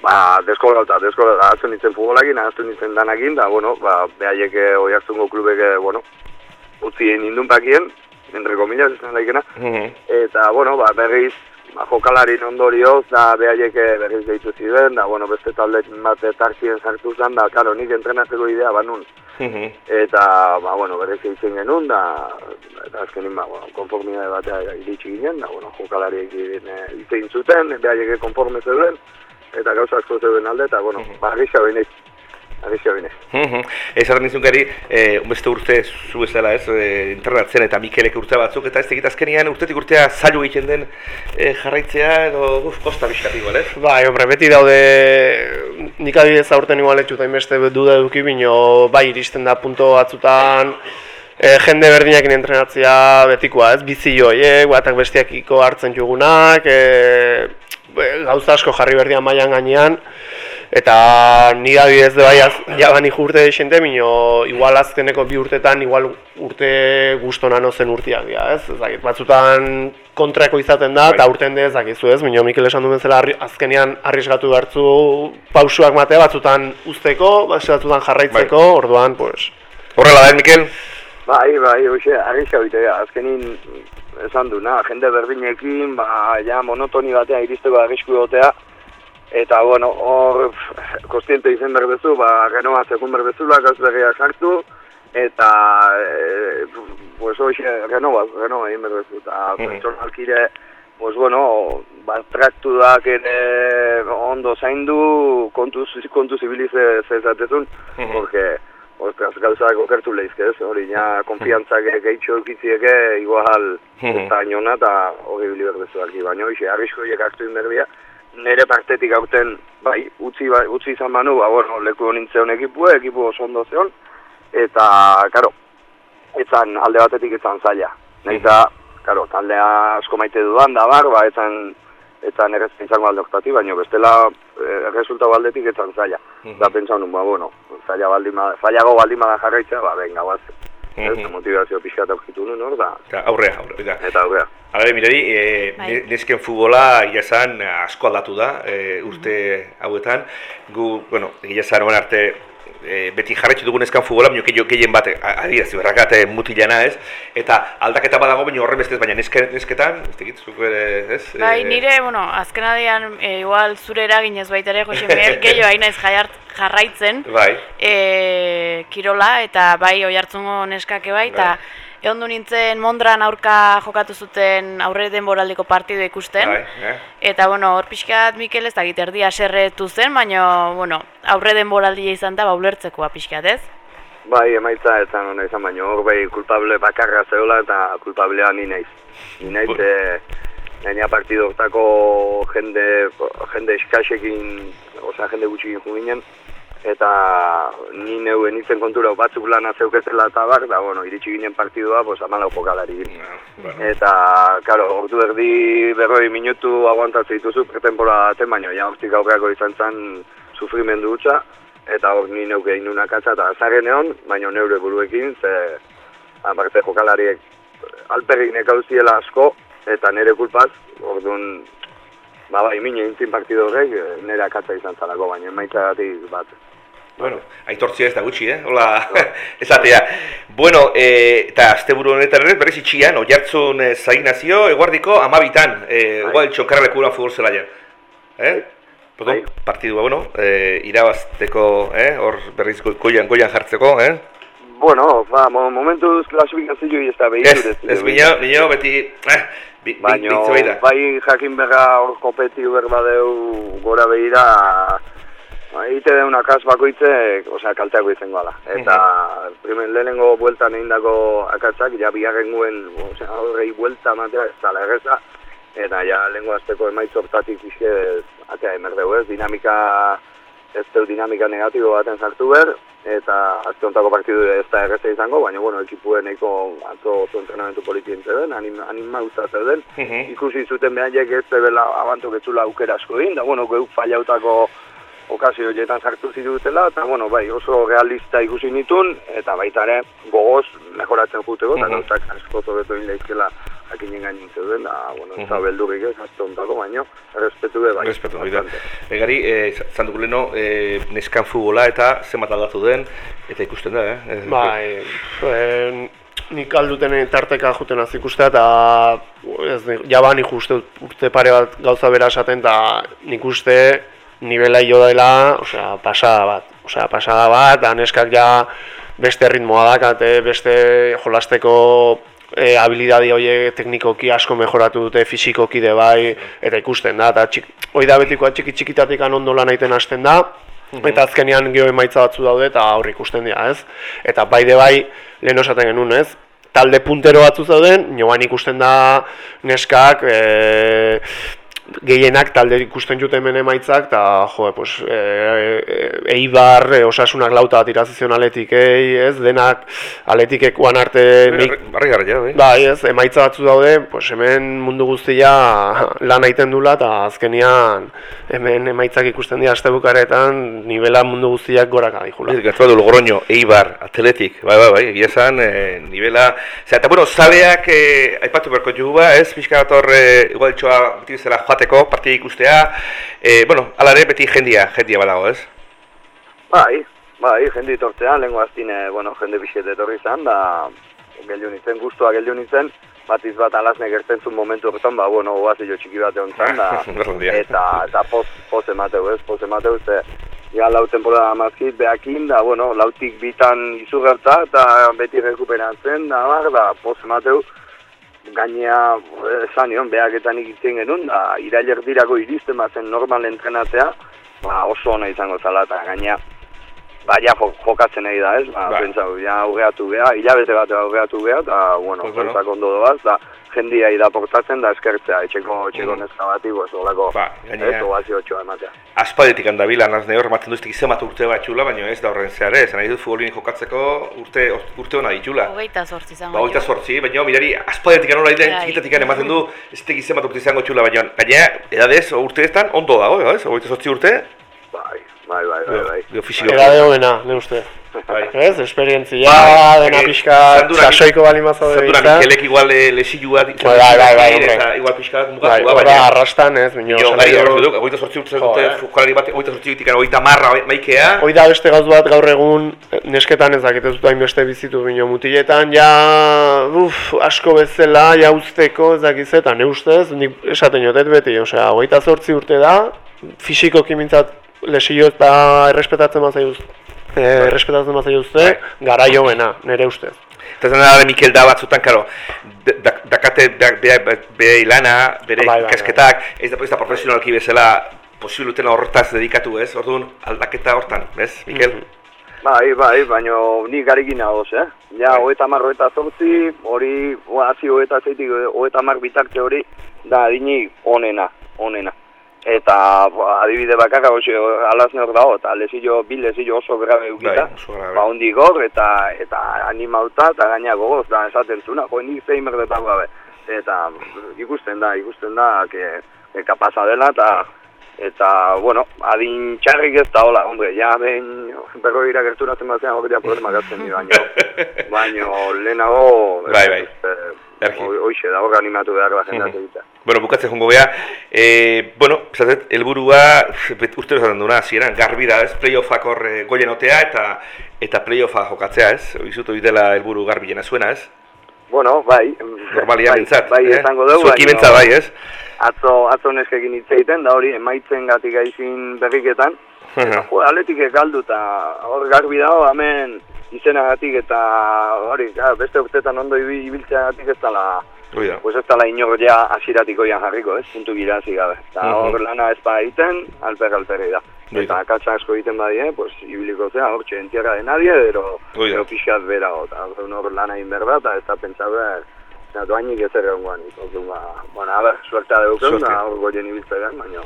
S5: ba, deskolgauta, deskolgauta, ahaztu nintzen futbolakin, ahaztu nintzen danakin, da, bueno, ba, behaiek oi hartzungo klubeke, bueno, utzi nindun pakien, entre comillas, esan daikena,
S3: Mhm.
S5: eta, bueno, ba, berriz, ba, jokalarin ondorioz, da, behaiek berriz deitu ziren, da, bueno, beste talde bat tartien sartu zen, da, karo, nik entrenatzeko idea banun,
S3: Mhm.
S5: eta, ba, bueno, berriz egiten genuen, da, eta azkenin, ba, bueno, konformidade batea iritsi ginen, da, bueno, jokalariekin hitz egin zuten, behaiek konforme zeuden, eta gauza asko zeuden alde, eta, bueno, ba, agizia binez, agizia binez.
S3: Mhm. Esaten nizun gari, e, beste urte zu ezela ez, e, internatzen eta Mikelek urte batzuk, eta ez tegit azkenian urtetik urtea zailu egiten den e, jarraitzea, edo, uf, kosta bizkat igual, ez?
S4: Bai, hombre, beti daude, nik adibidez aurten igual etxuta inbeste duda eduki, bino bai iristen da punto batzutan, e, jende berdinekin entrenatzea betikoa, ez, bizi joiek, batak bestiakiko hartzen jugunak, e, gauza asko jarri berdian mailan gainean, eta ni adibidez de bai, ja bani urte xente, bino igual azkeneko bi urtetan, igual urte gustona nozen urteak dira, ez? Ez dakit, batzutan kontrako izaten da, eta
S3: Bai.
S4: urten de ez dakizu ez, bino Mikel esan duen zela arri, azkenean arriesgatu behartzu pausuak matea, batzutan usteko, batzutan jarraitzeko,
S3: Bai.
S4: orduan, pues...
S3: Horrela da, Mikel?
S5: Bai, bai, hoxe, agizia bitea, azkenin esan du, na, jende berdinekin, ba, ja, monotoni batean iristeko arrisku egotea, eta, bueno, hor, kostiente izen berbezu, ba, renoa sekun berbezula, gauz berriak sartu, eta, e, pues, hoxe, renova, renova egin berbezu, eta
S3: Mhm.
S5: pertsonalkire, pues, bueno, ba, traktudak ere ondo zaindu, kontuz, kontuz ibilize zezatezun,
S3: Mhm.
S5: porque, ostras, gauzak okertu lehizke, ez, hori, ja, konfiantzak gehitxo eukitzieke, igual, eta inona, eta hori bili berbezuak, baina hoxe, arrisko horiek hartu inberbia, nire partetik aurten, bai, utzi, bai, utzi izan banu, ba, bueno, leku nintzen ekipue, ekipu oso ondo zeon, eta, karo, etzan alde batetik etzan zaila. Nahiz da, karo, taldea asko maite dudan da bar, ba, etzan, etzan errezen izango alde oktati, baina bestela e, resultatu aldetik etzan zaila. Da pentsa nun, ba, bueno, zaila baldin bada, zailago baldin bada jarraitza, ba, venga, guaz. Ez,
S3: Mhm.
S5: motivazio pixka eta aurkitu nuen, hor da,
S3: Eta aurrea, aurrea. Eta,
S5: eta aurrea.
S3: Hala, mirari, e,
S2: Bai.
S3: ne- nesken futbola, egia asko aldatu da, e, urte hauetan. Gu, bueno, egia orain arte, e, beti jarraitzu dugun eskan futbola, baina gehiago gehien bat, adierazi berrakate mutilana ez, eta aldaketa badago, baina horren bestez, baina neske, nesketan, ez tekit, zuk ez?
S2: Bai, nire, bueno, azken aldian, e, igual zure eraginez baita ere, Jose Miguel, gehiago hain naiz jarraitzen,
S3: Bai,
S2: e, kirola, eta bai, oi hartzungo neskake bai, eta egon du nintzen Mondran aurka jokatu zuten aurre denboraldiko partidu ikusten.
S3: bai, eh?
S2: Eta, bueno, hor pixkat Mikel ez dakit erdia serretu zen, baina, bueno, aurre denboraldia izan da, ba, ulertzekoa pixkat, ez?
S5: Bai, emaitza ez zan hona izan, baina hor bai kulpable bakarra zeola eta kulpablea ni naiz. Ni naiz, e, gaina partidu hortako jende, jende eskasekin, osea jende gutxikin juginen, eta ni neu enitzen kontura batzuk lana zeukezela eta bar, da, bueno, iritsi ginen partidua, pues, amalau jokalari ginen.
S3: No, bueno.
S5: Eta, karo, ordu erdi berroi minutu aguantatzen dituzu pretemporada baten, baina ja hortik aurreako izan zen sufrimendu hutsa, eta hor ni neuke egin nuna katza eta azaren egon, baina neure buruekin, ze aparte jokalariek alperrik nekauziela asko, eta nire kulpaz, orduan, ba bai, mine intzin partido horrek, eh, nire akatza izan zalako, baina emaitzatik bat.
S3: Bueno, aitortzia ez da gutxi, eh? Hola, esatea. Bueno, e, eta asteburu honetan ere, berriz itxian, oiartzun e, zain nazio, eguardiko amabitan, e,
S5: Bai.
S3: igual txonkarrelekura futbol zelaian. Eh? Perdón,
S5: Bai.
S3: partidua, bueno, e, irabazteko, eh? hor berriz go- goian, goian jartzeko, eh?
S5: Bueno, ba, mo- momentuz klasifikazio ez da behitu.
S3: Ez, ez bino, bino, beti, eh, bi, da.
S5: bai jakin berra hor kopetio berba deu gora behira, ba, ite deun akaz bakoitzek, osea, kalteako izango ala. Eta, primen lehenengo bueltan egindako akatzak, ja bigarren guen, osea, horrei buelta matea ez dala erreza, eta ja lehengo azteko emaitz hortatik izke, atea emerdeu ez, dinamika, ez deu dinamika negatibo baten sartu ber, eta azte hontako partidu ez da erreza izango, baina, bueno, ekipuen eko atzo oso entrenamentu politien zeuden, anim, anima usta zeuden,
S3: Mhm.
S5: ikusi zuten behaiek ez zebela abanto getzula aukera asko egin, da, bueno, geuk fallautako okazio horietan sartu zitutela, eta, bueno, bai, oso realista ikusi nitun, eta baita ere, gogoz, mejoratzen juteko, eta
S3: Mhm.
S5: gauzak asko zobeto egin daizkela jakinen gainin zeuden, da, bueno, ez da
S3: Mhm.
S5: beldurik ez, azte hontako, baino, respetu be, bai.
S3: Respetu, da.
S5: bastante.
S3: Egari, e, zanduko leheno, e, neskan futbola eta zenbat aldatu den, eta ikusten da, eh?
S4: Bai, e, nik alduten tarteka juten az ikustea eta ez ni- ja ba nik uste dut urte pare bat gauza bera esaten eta nik uste nivela jo dela, osea, pasada bat. Osea, pasada bat, da neskak ja beste ritmoa dakate, beste jolasteko e, habilidadi horiek teknikoki asko mejoratu dute, fisikoki de bai, eta ikusten da, eta txik, hoi da betikoa txiki txikitatik ondo lan egiten hasten da, eta azkenean geho emaitza batzu daude eta aurre ikusten dira, ez? Eta bai de bai, lehen esaten genuen, ez? Talde puntero batzu zauden, nioan ikusten da neskak, e, gehienak talde ikusten jute hemen emaitzak, eta jo, pues, e, e, Eibar, e, osasunak lauta bat irazizion aletikei, ez? Denak aletikekuan arte
S3: Barri garria, bai.
S4: Bai, ez, emaitza batzu daude, pues hemen mundu guztia lan egiten dula eta azkenian hemen emaitzak ikusten dira astebukaretan nivela mundu guztiak goraka dijula.
S3: Gertu du Logroño, Eibar, Atletik, bai, bai, bai, egia esan, e, nivela... Osea, eta bueno, zaleak e, aipatu berko jugu ba, ez, pixka bat hor, e, igual txoa beti bezala joateko, partida ikustea, e, bueno, ala ere beti jendia, jendia badago, ez?
S5: Bai, bai, jende itortzean, lehenko aztine, bueno, jende bixet etorri izan, da, geldiu nintzen, guztua geldiu nintzen, batiz bat alazne gertzen zuen momentu horretan, ba, bueno, oazio txiki bat egon zan, da, eta, eta poz, poz emateu, ez, poz emateu, ze, ja, lau temporada mazkit behakin, da, bueno, lautik bitan izu gerta, eta beti rekuperatzen, da, bar, da, poz emateu, gainea, esan nion, behaketan ikitzen genuen, da, irailer dirako iristen bazen normal entrenatzea, ba, oso ona izango zala, eta gainea, ba, ja jo- jokatzen nahi da, ez? Ba,
S3: Bai.
S5: pentsau, ja aurreatu geha, hilabete bat aurreatu geha, eta, bueno,
S3: Pues
S5: ondo doaz, da, jendia ida portatzen da eskertzea, etxeko, etxeko
S3: Mm.
S5: neska bati, pues, olako,
S3: Ba, gainera-
S5: ez, ogazio txoa ematea.
S3: Aspalditik handabila, naz nehor, ematen duztik izemat urte bat txula, baina ez da horren zehar ez, nahi dut futbolin jokatzeko urte, urte hona ditula.
S2: Hogeita zortzi izango.
S3: Ba, hogeita sortzi, baina mirari, aspalditik anola iten,
S2: Bai.
S3: txikitatik ematen du, ez tek izemat urte izango txula, baina gainera, edadez, urteetan, ondo dago, ez? Hogeita sortzi urte,
S5: Bai, bai, bai, bai, bai.
S3: bio fisiko.
S4: Era de hoena, ne uste.
S3: Bai.
S4: Ez, esperientzia,
S3: Bai,
S4: dena
S3: eh,
S4: pixka,
S3: zandura-
S4: sasoiko bali mazaude
S3: Zandura
S4: bizan.
S3: Mikelek igual eh, lesilua izan
S4: Bai, bai, bai, bai, hombre.
S3: eta igual pixka bat
S4: Bai,
S3: baina...
S4: arrastan ez, bineo.
S3: Jo, gari horretu duk, hogeita sortzi urte dute, jokalari bat, hogeita sortzi ditik, hogeita marra maikea.
S4: Hoi da beste gauz bat gaur egun nesketan ez dakit ez dut hainbeste bizitu bino mutiletan ja uf, asko bezala ja usteko ez dakiz eta ne ustez nik esaten jotet beti, osea, hogeita zortzi urte da fisikoki mintzat lesio eta errespetatzen mazaiuz e, errespetatzen mazaiuzte garaio bena, nire ustez.
S3: Eta zen da Mikel da batzutan, karo, da- da- dakate be- be- bere lana, bere
S4: Bai, bai,
S3: ikasketak, ez da, ez da profesionalki bezala posibiluten horretaz dedikatu ez, orduan aldaketa hortan, ez, Mikel?
S5: Bai, bai, baino ni garekin nagoz, eh? Ja,
S3: Bai.
S5: hogeita mar, hogeita zortzi, hori, hazi hogeita zeitik, hogeita mar bitarte hori, da adini onena, onena. Eta ba, adibide bakarra hoxe alaz dago, eta lezillo, bi lezillo oso grabe eukita,
S3: Bai,
S5: ba hondi gor, eta, eta animauta, eta gaina gogoz, da esaten zuna, jo, nik zein berdetau gabe. Eta ikusten da, ikusten da, que, que kapasa dela, eta eta, bueno, adin txarrik ez da hola, hombre, ja behin berroira gerturatzen batean hori problema gatzen di, baino, baino lehenago,
S3: Bai, bai.
S5: Eh,
S3: Erki.
S5: hoixe da, hor animatu behar da jendea
S3: Mhm.
S5: egitea.
S3: Bueno, bukatzen jongo geha, e, bueno, esatet, helburua bet- urtero esaten duna, hasieran garbi da, ez, playoffak hor e, goien otea eta eta playoffa jokatzea, ez, izut hori dela helburu garbilena zuena, ez,
S5: Bueno, bai,
S3: normalia
S5: bai,
S3: bintzat,
S5: bai,
S3: eh?
S5: esango dugu,
S3: Zueki bintzat, bai, ez,
S5: atzo, atzo neskekin hitz egiten, da hori, emaitzen gatik aizin berriketan, eta, jo, atletik galdu eta hor garbi dago, hemen izenagatik eta hori, ja, beste urtetan ondo ibi- ibiltzeagatik ez dala,
S3: da.
S5: pues ez dala inor ja asiratik oian jarriko, ez, puntu girazi gabe. Eta
S3: Mhm.
S5: hor lana ez ba egiten, alper alperei da.
S3: Hori da.
S5: Eta akatsa asko egiten badie, pues ibiliko zea, hor txe de nadie, ero,
S3: Hori da.
S5: ero pixkat berago, eta hor lana egin behar da, eta ez da pentsa behar, Eta doainik ez ere ongoan, orduan, ba, bueno, a ber, suertea deuken,
S3: Suerte.
S5: da hor goien ibiltzean, baina...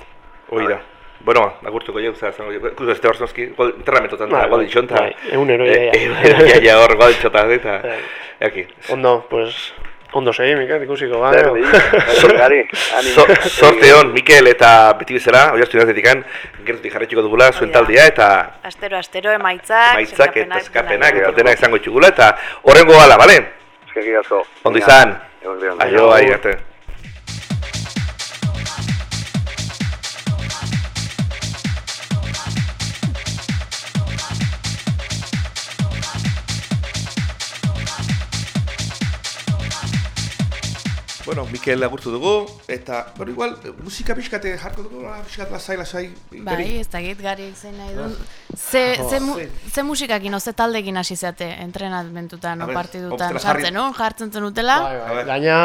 S3: Hori da. Bueno, agurtuko jau, zera, zango, ikusi este hor zozki, entrenamentotan,
S4: Bai,
S3: eta gol ditxon, eta...
S4: bai, egunero, ja, ja.
S3: ja, ja, hor gol ditxota, eta...
S4: Bai.
S3: Erki.
S4: Ondo, pues, ondo segi, Mikel, ikusiko, bai.
S5: Zer, di, zer, gari, animo.
S3: So, sorte hon, Mikel eta beti bezala, oi hartu inatetikan, gertutik jarretxiko dugula, zuen taldea, eta
S2: Astero, astero, emaitzak,
S3: maitzak eta eskapenak, eta
S2: denak.
S3: izango txugula, eta horrengo gala, bale?
S5: Eskerrik asko.
S3: Ondo izan. Aio, ahi, arte. Bueno, Mikel agurtu dugu, eta, bueno, igual, musika pixkate jarko dugu, ah, pixkat lasai, lasai.
S2: Bai, ez dakit gari zein nahi duen. Ze, ze, mu, ze musikakin, ze taldekin hasi zeate entrenamentutan,
S3: A
S2: o
S3: ber,
S2: partidutan, sartzen, no? Jartzen zen utela.
S4: Bai,
S3: A
S4: bai. Gaina,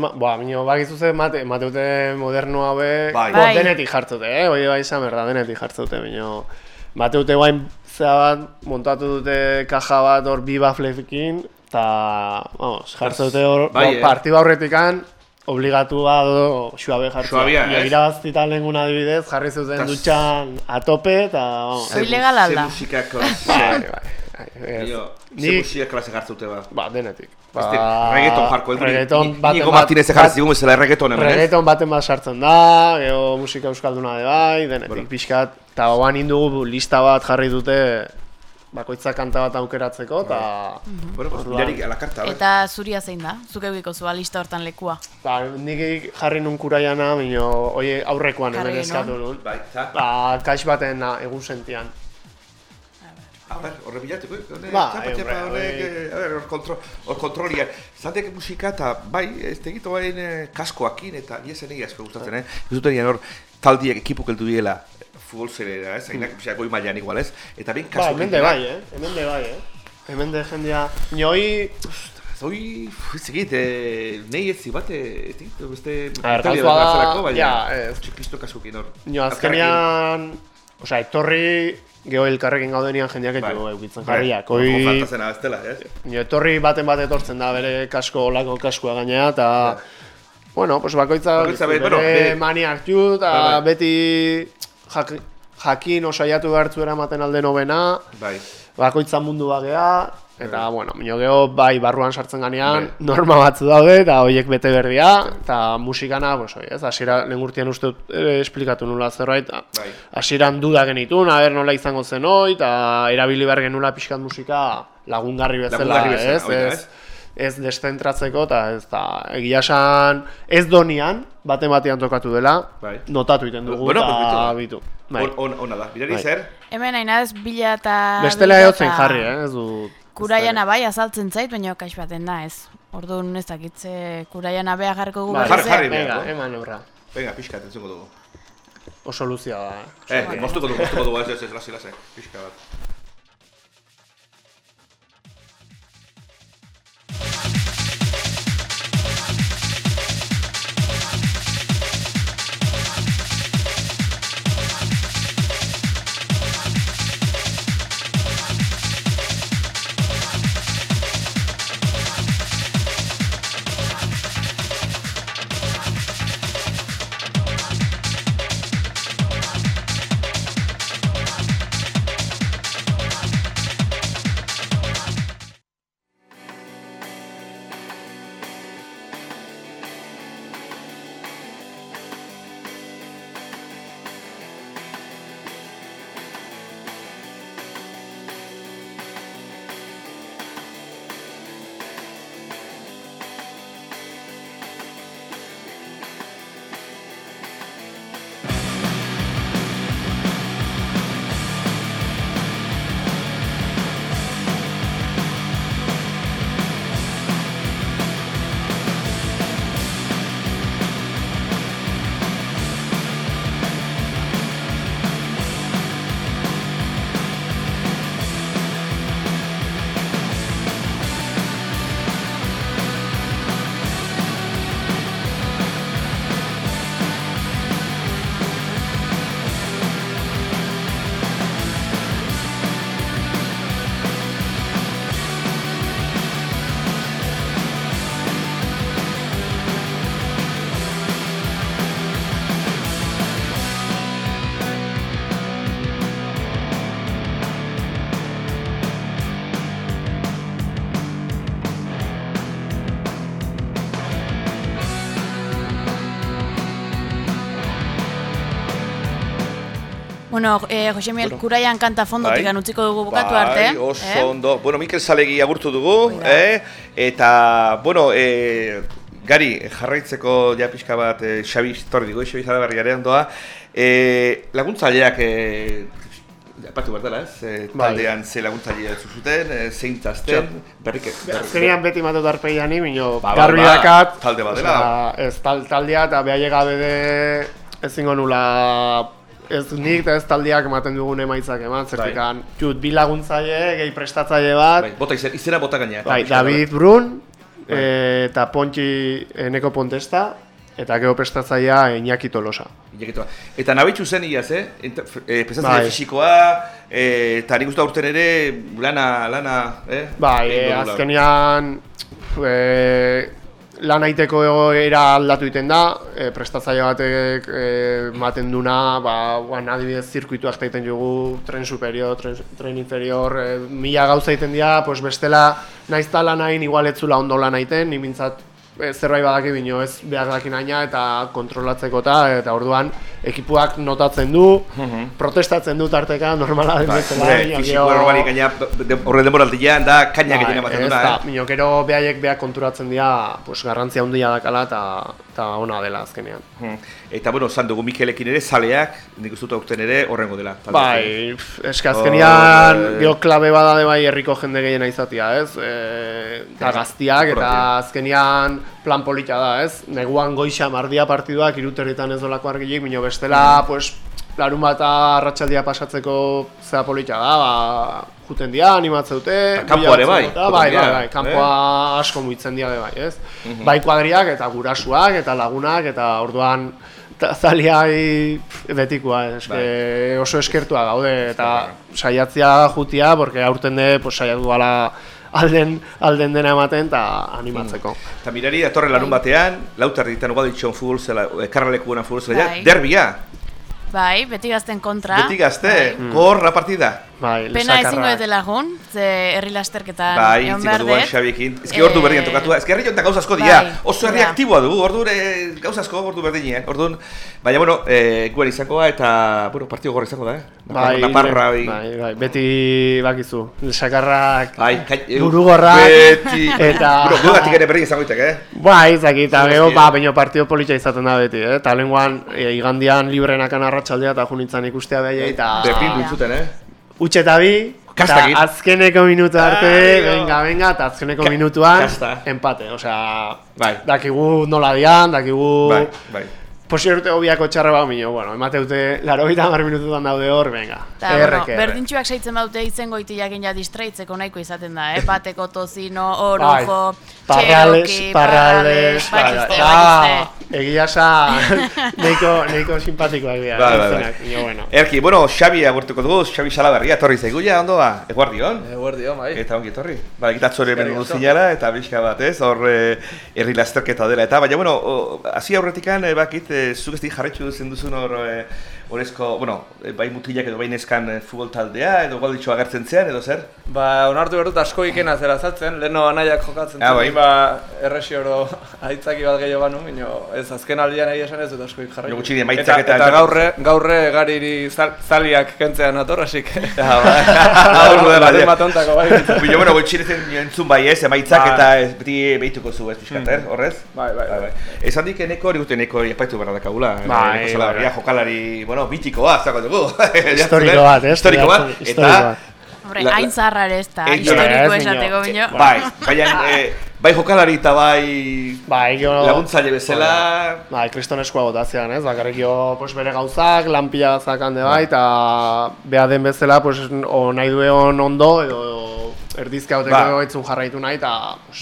S4: ma- ba, minio, bakizu ze, mate, mateute moderno haue,
S3: Bai.
S4: bo,
S2: Bai.
S4: denetik jartzute, eh? Hoi bai izan berda, denetik jartzute, minio. Mateute guain zea bat, montatu dute kaja bat hor bi baflekin, eta, vamos, jartzute hor,
S3: Bai, eh.
S4: partiba horretikan, obligatu do suabe jartzea. Nire
S3: ez?
S4: irabaztita lehenguna adibidez, jarri zuten
S3: Tas-
S4: dutxan a tope, eta, vamos.
S2: Hoi legal alda.
S3: Ze musika klase,
S4: Bai, bai, bai, ez.
S3: Ze
S4: Nik-
S3: musika klase jartzute ba.
S4: Ba, denetik.
S3: Beste, reggaeton jarko, ez
S4: reggaeton baten
S3: Nigo
S4: bat-
S3: Martinez jarri zigun bezala reggaeton hemen, ez?
S4: Reggaeton baten bat sartzen da, gero musika euskalduna de bai, denetik
S3: Bueno.
S4: pixkat, eta oan indugu lista bat jarri dute bakoitza kanta bat aukeratzeko, eta
S3: Bueno, pues
S4: Orduan.
S3: mirari a la carta, a ver.
S2: Eta zuria zein da? Zuk eukiko zua lista hortan lekua.
S4: ba, nik jarri nun kuraiana, minio, oie aurrekoan hemen eskatu
S2: nun.
S3: Bai, za.
S4: Ba, kaix baten na, egun sentian.
S3: A ver, horre bilatuko, hone,
S4: Ba,
S3: txapa,
S4: eh,
S3: txapa,
S4: hori-
S3: eh, a ver, hor kontro, hor kontrolia. Zaldek musika eta, bai, ez tegito bain eh, kaskoakin eta niesen egi asko gustatzen, eh? Ez duten hor, taldiek ekipuk heldu diela, futbol zerera, ez? Hainak, mm. goi mailan igual, ez? Eta bin
S4: Ba,
S3: kasko.
S4: hemen de bai, eh? Hemen de bai, eh? Hemen de jendea, nioi,
S3: Zoi, ez egit, eh, nahi ez zibate, ez egit, beste...
S4: A ver, gauzua da-
S3: baina,
S4: ja, ez.
S3: Txipisto kasukin hor.
S4: nio azkenean osea, etorri geho elkarrekin gaudenian jendeak
S3: Bai.
S4: etu eukitzen
S3: Bai.
S4: jarriak.
S3: Hoi, Faltazena ez dela, ez?
S4: Nio, etorri baten bat etortzen da bere kasko, olako kaskoa gainea, eta... Bueno, pues bakoitza,
S3: Bakoitza be-
S4: bere
S3: bueno, be-
S4: mania hartu, eta
S3: Bai, bai.
S4: beti jak, jakin osaiatu behartzu eramaten alde nobena,
S3: Bai.
S4: bakoitza mundu bagea, eta, bueno, minio geho, bai, barruan sartzen ganean,
S3: Bai.
S4: norma batzu daude, eta horiek bete berdia, eta musikana, pues, oi, ez, hasiera, lehen urtean uste eh, esplikatu nula zerbait,
S3: Bai.
S4: hasieran duda genitun, aber nola izango zen hoi, eta erabili behar genula pixkat musika lagungarri bezala,
S3: Lagungarri bezala,
S4: ez,
S3: hori da,
S4: ez, ez deszentratzeko, eta ez da, egia esan, ez donian, baten batean tokatu dela,
S3: Bai.
S4: notatu egiten dugu,
S3: Bueno,
S4: eta
S3: pues
S4: bitu. Bai.
S3: On, on, ona da. Birari
S4: Bai.
S3: zer?
S2: Hemen nahi naz bila eta...
S4: Bestela
S2: bila
S4: ehotzen
S2: eta
S4: jarri, eh? ez du...
S2: Kuraiana bai azaltzen zait, baina kaix baten da ez. Orduan ez dakitze kuraiana bea jarriko gu
S4: Bai,
S3: Jarri, jarri.
S4: Venga, eman obra.
S3: Venga, pixka, entzuko dugu.
S4: Oso luzia da, eh?
S3: Eh, moztuko dugu, moztuko dugu, ez, ez, ez, lasi, lasi. Pixka bat.
S2: Bueno, eh, Jose Miel, kuraian kanta fondotik
S3: Bai.
S2: utziko dugu bukatu
S3: bai,
S2: arte.
S3: oso
S2: eh?
S3: ondo. Bueno, Mikel Salegi agurtu dugu, eh? Eta, bueno, eh, gari, jarraitzeko ja pixka bat eh, Xabi Torri digo, Xabi Zalaberriare ondoa. Eh, laguntzaileak eh, Apatu behar dela, ez? Eh,
S4: Bai.
S3: taldean ze laguntzailea ez zuten, eh, zein tazten, berrik...
S4: Azkenean beti matut arpeiani, bino
S3: Ba, ba,
S4: garbi
S3: ba,
S4: dakat.
S3: talde bat dela.
S4: Ez tal, taldea eta behaiek gabe de ezingo nula ez nik eta ez taldeak ematen dugun emaitzak eman, zertikan jut bi laguntzaile, gehi prestatzaile bat,
S3: Bai, bota izen, izena bota gaina. eta
S4: bai. David Brun,
S3: Bai.
S4: eh, eta Pontxi Eneko Pontesta, eta geho prestatzailea Iñaki Tolosa.
S3: Iñakito. Eta nabitxu zen iaz, eh? Ent- f- eh prestazio
S4: Bai.
S3: fisikoa, eh, eta nik uste aurten ere lana, lana, eh?
S4: Bai, e,
S3: dugula.
S4: azkenean e, lan aiteko era aldatu egiten da, e, prestatzaile batek e, ematen duna, ba, guan adibidez zirkuituak egiten dugu, tren superior, tren, tren inferior, e, mila gauza egiten dira, pues bestela naiz ta lan hain igual ez ondo lan egiten, ni mintzat e, zerbait badaki bino ez behar dakin aina eta kontrolatzeko eta, eta orduan ekipuak notatzen du, protestatzen du tarteka, normala den
S3: Bai,
S4: bezala, baina
S3: fisiko errobari gaina, de- horre demoraldian da, kaina gehien ematen duna,
S4: da,
S3: eh?
S4: minok gero behaiek beha konturatzen dira, pues, garrantzia handia dakala eta, eta ona dela azkenean.
S3: Hmm. Eta, bueno, zan dugu Mikelekin ere, zaleak, nik uste aurten ere, horrengo dela. talde.
S4: Bai, eske azkenean
S3: Oh,
S4: klabe bada de bai herriko jende gehiena izatea, ez? E, eta gaztiak, eta azkenean plan polita da, ez? Neguan goixa mardia partiduak iruterritan ez dolako argilik, bino bestela, pues, larun bat arratsaldia pasatzeko zea polita da, ba, juten dira, animatzeute,
S3: Eta kanpoa ere bai,
S4: Bai, bai, bai, kanpoa asko muitzen dira bai, ez? Bai kuadriak eta gurasuak eta lagunak eta orduan zaliai betikoa, eske oso eskertua gaude eta saiatzia jutia, porque aurten de pues, saiatu gala alden, alden dena ematen eta animatzeko.
S3: Eta mirari, datorren larun batean, lauter ditan ugal ditxon futbol zela, ekarralekuena futbol zela,
S2: Bai.
S3: derbia,
S2: Bai, beti gazten kontra.
S3: beti gazte,
S2: Bai.
S3: gorra partida.
S4: Bai,
S2: Pena ezingo dute lagun, ze herri lasterketan
S3: Bai,
S2: egon behar
S3: dugu
S2: dut.
S3: Xabiekin. Ezki ordu berdian
S2: Eh,
S3: tokatu, ezki herri jontan gauza asko dira,
S2: bai,
S3: oso herri aktiboa dugu, ordu e, gauza asko, ordu berdinean, orduan, baina, bueno, e, guen izangoa eta, bueno, partio gorra izango da, eh?
S4: Bai,
S3: Naparra, bai,
S4: bai, bai, beti bakizu, lesakarrak
S3: bai, kai-
S4: burugorrak
S3: beti,
S4: eta-
S3: Bueno, gugatik ere berdin izango ditek, eh?
S4: Bai, ez dakit, eta gero, ba,
S3: eh?
S4: baino partio politxa izaten da beti, eh? Eta lenguan, e, igandian librenakan arratsaldea eta junitzan ikustea behi, eta...
S3: Bepin duntzuten, eh?
S4: Utxe eta bi, eta
S3: Kastakit.
S4: azkeneko minutu arte,
S3: Ai, jo.
S4: venga, venga, eta azkeneko
S3: Ka-
S4: minutuan,
S3: kasta.
S4: empate, osea,
S3: Bai.
S4: dakigu nola dian, dakigu...
S3: Bai, bai.
S4: Posible urte hobiako txarra bau minio, bueno, emate dute, laro gita minututan daude hor, venga,
S2: bueno,
S4: errek, errek.
S2: berdintxuak saitzen baute izen goitiak ja distraitzeko nahiko izaten da, eh? Bateko tozino, orujo,
S4: Parrales,
S2: txeroki,
S4: parrales, bai,
S2: bakizte,
S4: bai.
S2: bakizte.
S4: Egia sa, neiko, neiko simpatikoak dira,
S3: Bai, bai, bai.
S4: izenak, baina, bueno.
S3: Erki, bueno, Xabi agurtuko dugu, Xabi Salaberria, etorri zaigu ja, ondo ba, eguardion.
S6: Eguerdio, bai.
S3: Eta ongi etorri. Ba, gitatzore hemen
S6: Eskerrik
S3: dugu
S6: asko.
S3: zinala, eta bizka bat, ez, hor eh, herri lasterketa dela. Eta, baina, bueno, hasi aurretikan, e, bakit, e, zuk ez di jarretxu duzen duzun hor, e, horrezko, bueno, eh, bai mutilak edo bai neskan eh, futbol taldea, edo galditxo agertzen zean, edo zer?
S6: Ba, onartu behar dut asko ikena zera saltzen, leheno anaiak jokatzen
S3: Ah,
S6: zen,
S3: bai.
S6: ba, erresi oro aitzaki bat gehiago banu, bino, ez azken aldian nahi esan ez dut asko jarri.
S3: Jo, gutxi
S6: eta,
S3: eta-
S6: eta gaurre, gaurre gariri zal, zaliak kentzean nator, asik.
S3: Ah, bai. Hor da,
S6: Larun
S3: bai.
S6: bat ontako, bai.
S3: Bueno, gutxirezen entzun bai ez, emaitzak
S6: Bai.
S3: eta ez, beti behituko zu ez pixkat, eh, horrez?
S6: Bai, bai, bai.
S3: Esan dik eneko hori gute neko epaitu behar dakagula.
S4: Bai,
S3: Eneko
S4: bai.
S3: jokalari, bueno, bitikoa, zako dugu.
S4: Historiko bat, eh?
S3: Historiko bat, eta...
S2: Hombre, hain zaharra ere ez da,
S3: Eh,
S2: historiko
S4: ez,
S2: esateko bino.
S3: Bai, baina, eh, bai jokalari eta bai
S4: Bai, gero...
S3: laguntzaile bezala...
S4: Bai, kristoneskoa botatzean, ez? Bakarrik jo, pues, bere gauzak, lanpila zakan de bai, eta beha den bezala, pues, o nahi duen ondo, edo erdizka hoteko
S3: Ba.
S4: etzun jarraitu nahi, eta...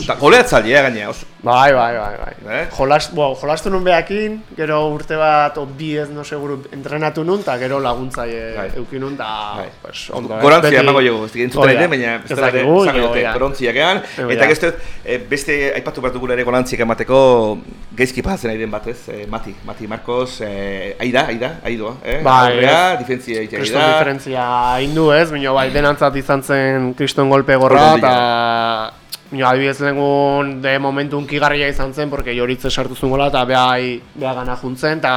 S3: Eta goleatzailea gaina, oso.
S4: bai, bai, bai, bai.
S3: Eh?
S4: Jolas, bo, jolastu nun behakin, gero urte bat, o bi ez, no seguru, entrenatu nun, eta gero laguntzaile
S3: Bai.
S4: eukin nun, eta,
S3: Bai.
S4: pues, ondo, eh?
S3: Gorantzia
S4: Beti-
S3: emango jogu, ez entzuten
S4: da.
S3: ere, baina ez
S4: Ez
S3: dela ere
S4: dakigu,
S3: esango
S4: jo,
S3: dute,
S4: ja.
S3: gorantziak egan, eta
S4: da.
S3: gazte, eh, beste aipatu behar dugula ere gorantziak emateko gaizki pasatzen ari den batez, eh, Mati, Mati Marcos, eh, aida, aida, aidoa, eh?
S4: Bai,
S3: Aurrea,
S4: ez.
S3: difentzia egitea
S4: Kriston
S3: aida.
S4: diferentzia hindu ez, baina bai, denantzat izan zen kriston golpe gorra,
S3: Hori
S4: eta Baina adibidez lehengun de momentu unkigarria izan zen, porque joritze sartu zuen gola, eta behai, beha gana juntzen, eta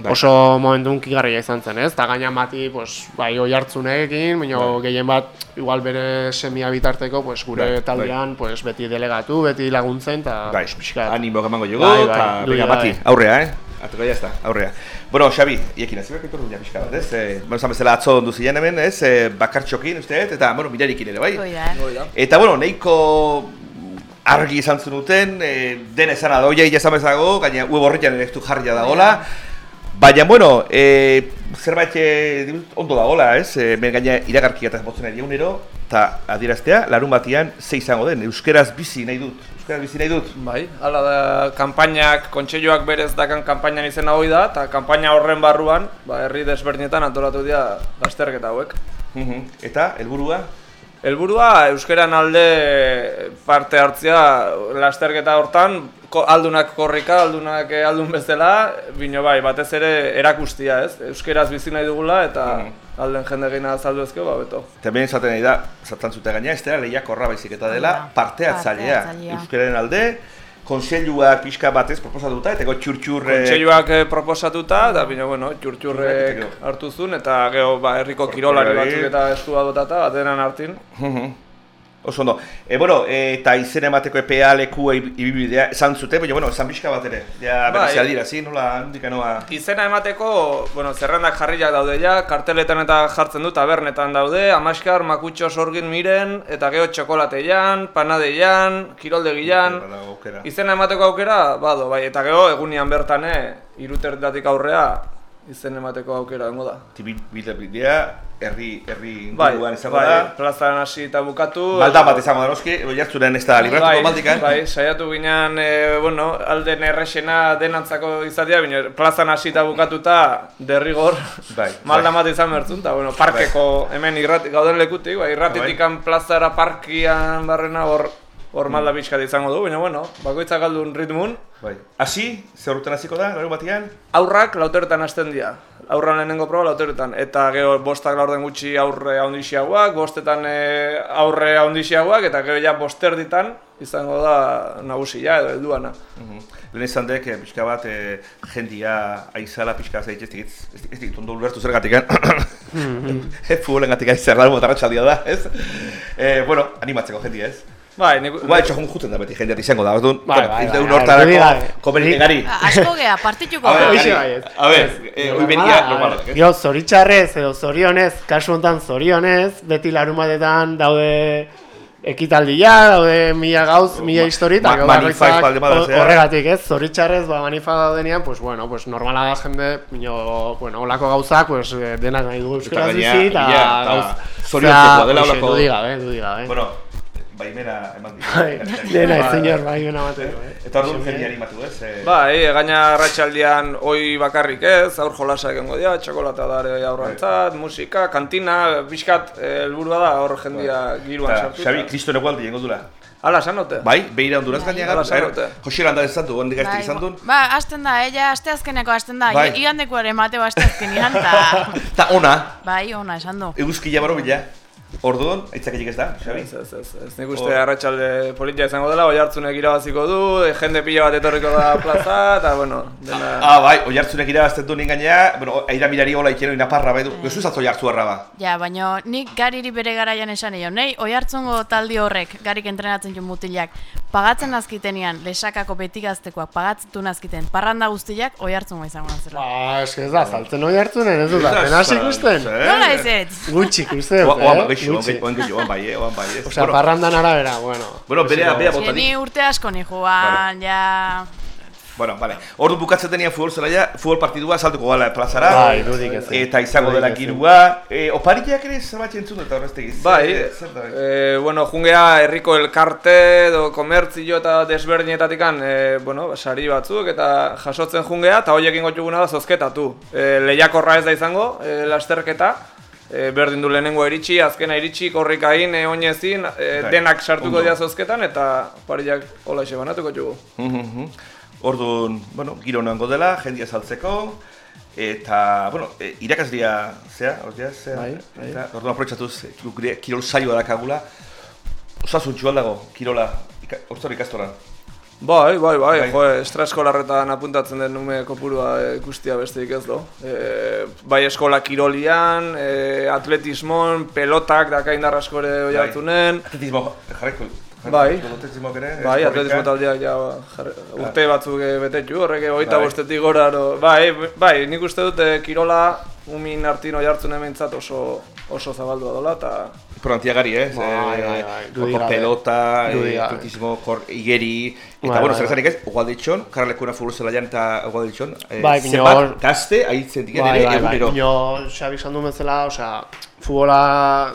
S3: Bai.
S4: oso momentu unkigarria izan zen, ez? Eta gaina mati, pues, bai, oi hartzunekin, baina
S3: Bai.
S4: gehien bat, igual bere semia bitarteko, pues, gure
S3: Bai, bai.
S4: taldean, pues, beti delegatu, beti laguntzen, eta
S3: Bai,
S4: pues,
S3: animo emango
S4: Bai, bai,
S3: eta venga, Mati,
S4: bai.
S3: aurrea, eh? Ateko ya está, aurrea. Bueno, Xabi, iekin behar etorru ja pixka bat, ez? Eh, bueno, esan bezala atzo ondu ziren hemen, ez? Eh, bakartxokin, uste, eta, bueno, mirarikin ere, bai?
S2: Hoi da, eh?
S6: Da.
S3: Eta, bueno, nahiko argi izan zenuten, e, den esan adoia esan bezago, gaina web horretan ere ez du jarria dagola. Baina, bueno, e, zerbait e, dirut ondo dagola, ez? E, men gaina iragarkia eta botzen ari egunero, eta adieraztea, larun batian ze izango den, euskeraz bizi nahi dut, euskeraz bizi nahi dut.
S6: Bai, hala da, kanpainak, kontseiluak berez dakan kanpainan izena hoi da, eta kanpaina horren barruan, ba, herri desberdinetan antolatu dira lasterketa hauek.
S3: Mhm. Eta, helburua?
S6: Helburua euskeran alde parte hartzea lasterketa hortan, aldunak korrika, aldunak eh, aldun bezala, bino bai, batez ere erakustia, ez? Euskeraz bizi nahi dugula eta
S3: Mhm.
S6: alden jende gehiena azaldu ezkeo, ba, beto.
S3: Eta behin esaten nahi da, zartan zute gaina, ez dela lehiak horra baizik eta dela, parte hartzailea.
S2: parte-hartzailea.
S3: Euskararen alde, konseiluak pixka batez proposatuta, eta go txurtxur... eh,
S6: proposatuta, eta bino, bueno, txurtxurrek hartu zuen, eta gero, ba, herriko kirolari
S3: Kirolari.
S6: batzuk eta estua dotata, batenan hartin.
S3: Oso ondo. E, bueno, e, eta izen emateko EPA lekua ib- ibibidea esan zute, baina, bueno, esan pixka bat ere. Ja,
S6: Bai.
S3: berezia dira, zi, nola, handik noa...
S6: Izena emateko, bueno, zerrendak jarriak daude ja, karteletan eta jartzen du tabernetan daude, amaskar, makutxo sorgin miren, eta gero txokolateian, panadeian, kiroldegian,
S3: Bada, aukera.
S6: izena emateko aukera, bado, bai, eta gero egunean bertane, iruterdatik aurrea, izen emateko aukera dengo da.
S3: Ti bi- bide bidea, herri herri
S6: Bai,
S3: inguruan izango
S6: bai,
S3: da.
S6: plazan hasi eta bukatu.
S3: Malda bat izango da noski, oiartzunen ez da libratuko
S6: bai,
S3: maldikan.
S6: Bai, saiatu ginen, e, bueno, alden errexena denantzako izatea, baina plazan hasi eta bukatuta derrigor
S3: Bai,
S6: malda
S3: bai.
S6: bat izan bertzun, eta bueno, parkeko hemen irrati, gauden lekutik, bai, irratitikan plazara parkian barrena hor hor malda pixkat izango du, baina bueno, bakoitzak galdun ritmun,
S3: Bai. Hasi, zer urten hasiko da, larun batean?
S6: aurrak lauteretan hasten dira. Aurran lehenengo proba lauteretan. Eta gero bostak laurden gutxi aurre haundixiagoak, bostetan e, aurre haundixiagoak, eta gero ja bosterditan izango da nagusia edo helduana.
S3: Mhm. Lehen izan dek, eh, pixka bat, eh, jendia aizala pixka zait, ez dikit, ez dikit, ondo ulertu zer gatik, Futbolen gatik aizera larun bat arratsaldia da, ez? Eh, bueno, animatzeko jendia, ez?
S6: Bai, nik,
S3: Igual etxo juten da beti jendia izango da, orduan,
S4: Bai, bai,
S3: bueno,
S4: bai,
S3: un
S4: bai,
S3: hortarako,
S4: hori bai.
S3: komeni
S4: Nik-
S3: gari.
S2: A- Asko gea, partituko.
S3: A ver,
S4: bai ez.
S3: a eh, hoi benia, normalak, ez?
S4: Gero, zoritxarrez edo zorionez, kasu honetan zorionez, beti larun batetan daude ekitaldia, daude mila gauz, mila histori, eta
S3: Ma-
S4: horregatik ez, zoritxarrez, ba, manifa daudenean, pues bueno, pues normala da jende, bino, bueno, olako gauzak, pues eh, denak nahi dugu euskaraz bizi, eta gauz,
S3: zoriontzekoa dela
S4: hoxe,
S3: olako-
S4: Dudi gabe, dudi gabe.
S3: Bueno, baimena eman ditu.
S4: Bai, Dena ez zinor, bai, bena bateko, eh.
S3: Eta orduan jendia animatu, ez? Eh,
S6: bai, gaina arratsaldean hoi bakarrik ez, aur jolasa egingo dira, txokolata dare aurrantzat, musika, kantina, pixkat eh, helburua da hor jendia giruan
S3: eta
S6: sartuta.
S3: Xabi, Kristo egualdi jengo dula.
S6: Hala, esan note?
S3: Bai, beira honduraz gaina
S6: Hala esan dute.
S3: Jose landa ez zantu, hondik gaiztik
S2: Bai,
S3: izan duen.
S2: Ba, hasten da, ella aste azkeneko hasten da.
S3: Bai.
S2: Bai. Igandeko ere mateo aste azkenean, eta...
S3: Eta ona,
S2: bai, ona esan du.
S3: eguzkia baro bila. Orduan, aitzaketxik ez da, Xabi?
S6: Ez, ez, ez, ez. Nik uste arratsalde politia izango dela, oi hartzunek irabaziko du, e, jende pila bat etorriko da plaza, eta bueno, dena...
S3: Ah, bai, oi hartzunek irabazten du nien gaina, bueno, aira mirari hola ikeno inaparra bai du. Gozu zatzo jartzu harra ba.
S2: Ja, baina nik gariri bere garaian esan edo, nei, oi hartzungo taldi horrek, garik entrenatzen jo mutilak, pagatzen azkitenean, lesakako betigaztekoak pagatzen azkiten, parranda guztiak oi hartzungo izango nazela.
S4: Ba, eske ez da, saltzen hori hartzunen, ez dut, apenas ikusten.
S2: Nola ez ez?
S4: Gutxi ikusten, eh? Gutxi.
S3: oan geixo, oan bai, eh, oan bai, ez.
S4: Osea,
S3: Bueno,
S4: parrandan arabera, bueno.
S3: Bueno, berea, berea
S2: Eske
S3: bota
S2: ni urte asko ni joan, ja...
S3: Bueno, vale. Ordu bukatzen denean futbol zelaia, futbol partidua saltuko gala plazara.
S4: Bai, dudik ez.
S3: Eta izango dela girua. Eh, opariak ere zerbait entzun eta horreztegiz.
S6: Bai,
S3: zer da?
S6: e, bueno, jungea herriko elkarte edo komertzio eta desberdinetatikan, e, bueno, sari batzuk eta jasotzen jungea, eta horiekin gotxuguna da zozketatu. E, lehiakorra ez da izango, e, lasterketa, e, berdin du lehenengo iritsi, azkena iritsi, korrikain, e, oinezin, e,
S3: Bai,
S6: denak sartuko dira zozketan, eta pariak hola xe banatuko txugu.
S3: Mhm. Orduan, bueno, giro nongo dela, jendia saltzeko. Eta, bueno, e, irakaslia, zea, ordia, zea.
S4: Bai, bai.
S3: Eta, orduan aprobetxatuz, e, gure kirol saioa dakagula. Osasuntxu aldago, kirola, ortsor ikastoran.
S6: Bai, bai, bai,
S3: Bai.
S6: jo, estraeskolarretan apuntatzen den nume kopurua ikustia besteik ez do. E, bai eskola kirolian, e, atletismon, pelotak daka indar asko ere oi
S3: Bai.
S6: hartunen.
S3: Atletismo jarriko.
S6: Bai.
S3: Atletismo ere.
S6: Bai, atletismo taldeak ja jarri, urte batzuk eh, betetu, horrek hogeita
S3: Bai.
S6: bostetik gora, aro, bai, bai, nik uste dut eh, kirola umin hartin oi hartzen hementzat oso, oso zabaldua dola, eta
S3: Proantia gari, eh?
S4: Bai, bai, bai,
S3: Eh, pelota, eh, atletismo, kor, igeri, eta,
S4: Bai,
S3: bueno,
S4: bai,
S3: zer esanik ez, ugaldeitxon, karalekuna futbol zelaian eta ugaldeitxon, eh,
S4: Bai, bino hor-
S3: gazte ahitzen diken
S4: Bai,
S3: ere
S4: bai, bai.
S3: egunero.
S4: Bino, Xabi esan duen bezala, osea, futbola,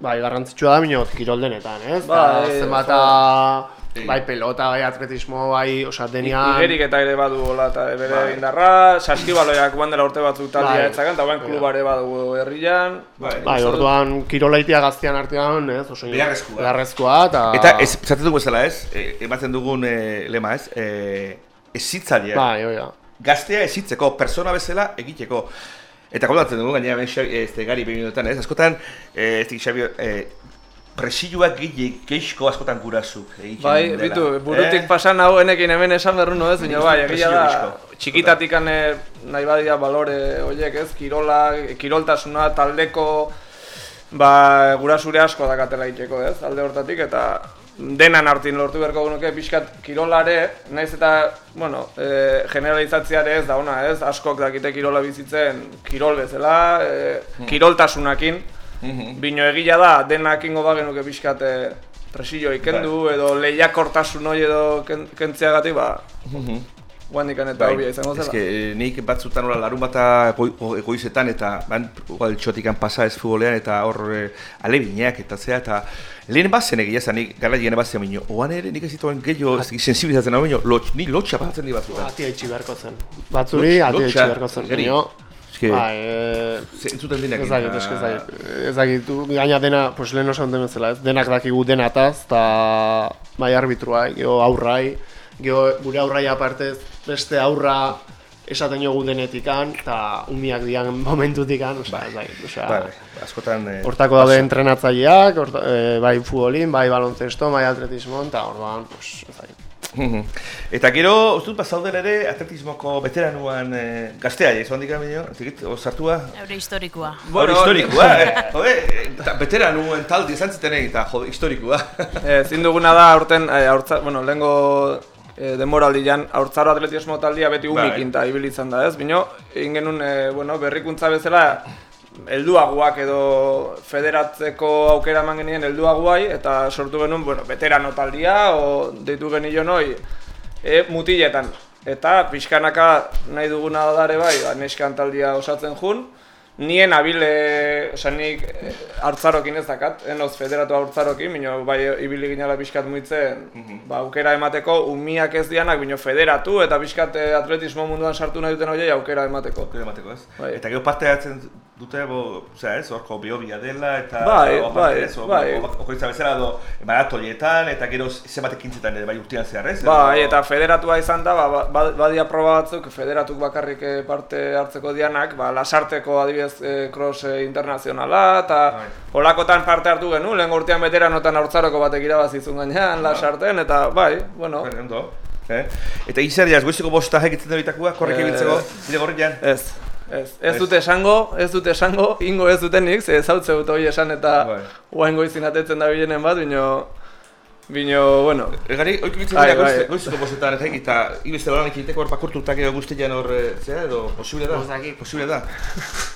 S4: bai, garrantzitsua da, bino, kirol denetan, ez?
S6: Bai,
S4: zenbata,
S3: jo.
S4: Bai, pelota, bai, atletismo, bai, osea, denean...
S6: igerik eta ere badu hola, eta bere
S3: Bai.
S6: indarra, saskibaloiak guan dela urte batzuk taldea
S4: Bai.
S6: etzakan, eta guan klubare badu herrian.
S3: Bai.
S4: Bai, orduan, kirolaitia gaztean artean, ez, oso...
S3: Beharrezkoa.
S4: Beharrezkoa, eta...
S3: Eta ez, zaten dugu ezela ez, e, ematen dugun e, lema ez, e, ezitzailea.
S4: Bai, oia.
S3: Gaztea ezitzeko, persona bezala egiteko. Eta kontatzen dugu, gainera, ben, Xabi, ez, gari behin minutan ez, askotan, ez Xabi, e, presioak gile, geixko askotan gurazuk egiten
S6: Bai,
S3: dela.
S6: bitu, burutik
S3: Eh?
S6: pasan hau enekin hemen esan berruno ez, baina bai, egia da, eh, nahi badia balore horiek ez, kirola, kiroltasuna, taldeko, ba, gurasure asko dakatela itxeko ez, alde hortatik, eta denan hartin lortu beharko genuke pixkat kirolare, naiz eta, bueno, e, generalizatziare ez da ona ez, askok dakite kirola bizitzen kirol bezala, e, kiroltasunakin,
S3: Mhm.
S6: Bino egia da, denak ingo bagenuke pixkat eh, presio ikendu
S3: Bai.
S6: edo lehiakortasun hori edo ken, kentzeagatik, ba,
S3: Mhm.
S6: guandikan eta hobia izango
S3: Ez
S6: zela.
S3: que, eh, nik batzutan hola larun bata goi- go- goizetan eta ban igual txotikan pasa ez futbolean eta hor eh, alebineak eta zea eta lehen bazen egia zen, nik gara jene bazen minio, oan ere nik ez zituen gehiago sensibilizatzen hau minio, lotx, ni lotxa batzen di batzutan.
S4: Atia itxi beharko zen. Batzuri, atia itxi beharko zen.
S3: geri. Ez que,
S4: bai, eh,
S3: zentzuten dinak.
S4: Ez dakit, eske ez dakit. Ez dakit, du, gaina dena, pues lehen osan den bezala, ez denak dakigu denataz, eta bai arbitruai, geho aurrai, geho gure aurrai apartez beste aurra esaten jogu denetikan, eta umiak dian momentutikan, osea, ez dakit, osea,
S3: Bai, bai, askotan... eh,
S4: Hortako daude entrenatzaileak, horta, eh, bai futbolin, bai baloncesto, bai atletismon, eta orduan, pues, ez dakit.
S3: Eta gero, uste dut bazauden ere atletismoko veteranuan eh, gaztea, ez handik amino, sartua?
S2: Eure historikoa.
S3: Bueno, historikoa, eh? Jode, veteranuen taldi izan ziten eta jode, historikoa.
S6: Eh, Ezin duguna da aurten, eh, aurtza, bueno, lehengo eh, denboraldian aurtzaro atletismo taldia beti
S3: Bai.
S6: umikin eta ibilitzen da, ez? Bino, egin genuen, eh, bueno, berrikuntza bezala, helduagoak edo federatzeko aukera eman genien helduagoai eta sortu genuen, bueno, veterano taldia o deitu genio hoi e, mutiletan. Eta pixkanaka nahi duguna da dare bai, ba, neskan taldia osatzen jun, nien abile, osea nik eh, hartzarokin ez dakat, enoz federatu hartzarokin, bino bai ibili ginala pixkat muitzen, ba, aukera emateko, umiak ez dianak, bino federatu eta pixkat eh, atletismo munduan sartu nahi duten horiei aukera emateko.
S3: Aukera emateko, ez?
S6: Bai.
S3: Eta gero parte hartzen dute, bo, osea, ez, horko biobia dela, eta...
S6: Bai,
S3: o
S6: bai,
S3: ez,
S6: bai.
S3: Okoitza bezala, do, maratolietan, eta gero zenbat ekintzetan ere, bai urtean zehar, ez?
S6: Bai, eta federatua izan da, ba, ba, badia proba batzuk, federatuk bakarrik eh, parte hartzeko dianak, ba, lasarteko adibidez eh, cross eh, internazionala, eta
S3: Bai.
S6: holakotan parte hartu genu, lehen urtean beteranotan haurtzaroko batek irabazizun gainean, lasarten, eta bai, bueno,
S3: Bueno, ondo. Eh? Eta izar jaz, goizeko bosta egitzen da bitakoa, korrek
S6: Eh,
S3: ibiltzeko, bide gorrian.
S6: ez. Ez, ez dute esango, ez dute esango, ingo ez dutenik, ze ezautze dut hori esan eta
S3: Bai.
S6: oain goizin atetzen da bilenen bat, bino, bino, bueno,
S3: Egari, oik ibiltzen
S6: Bai,
S3: dira
S6: bai.
S3: goiz- goizeko bostetan, eta eta ibeste lan egiteko hor bakurtutak edo guztian hor, eh, zera, edo posible da? Posible da?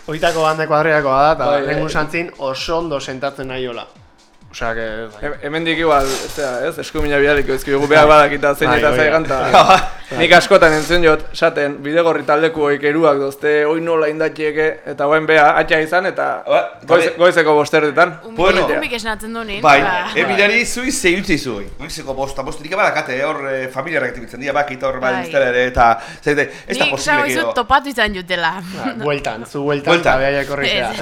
S4: Oitako bande kuadriakoa da, eta
S6: Bai,
S4: lehen
S6: bai.
S4: santzin oso ondo sentatzen nahiola. Osea, que...
S6: Hemendik igual, zera, ez, eskumina bidaliko ezkigu behar badakita zein
S4: Bai,
S6: eta
S4: hori
S6: zaigan,
S3: da.
S6: eta nik askotan entzun jot, esaten, bidegorri taldeku hoik eruak dozte, hoi nola indatieke, eta hoen beha, atxa izan, eta
S3: Ba,
S6: goiz, goizeko bosterdetan.
S3: Bueno.
S2: umik esnatzen du nin.
S3: Bai,
S2: ba,
S3: emilari zui zeiltzi zui. Goizeko bosta, bostetik badakate, hor eh, familiarrak etibitzen dira, bakit hor bai
S2: Bai.
S3: biztela ere, eta zaite, ez da
S2: Nik
S3: posible gero.
S2: izut topatu izan jutela.
S4: Ba, bueltan, zu bueltan, eta behaiak horretea.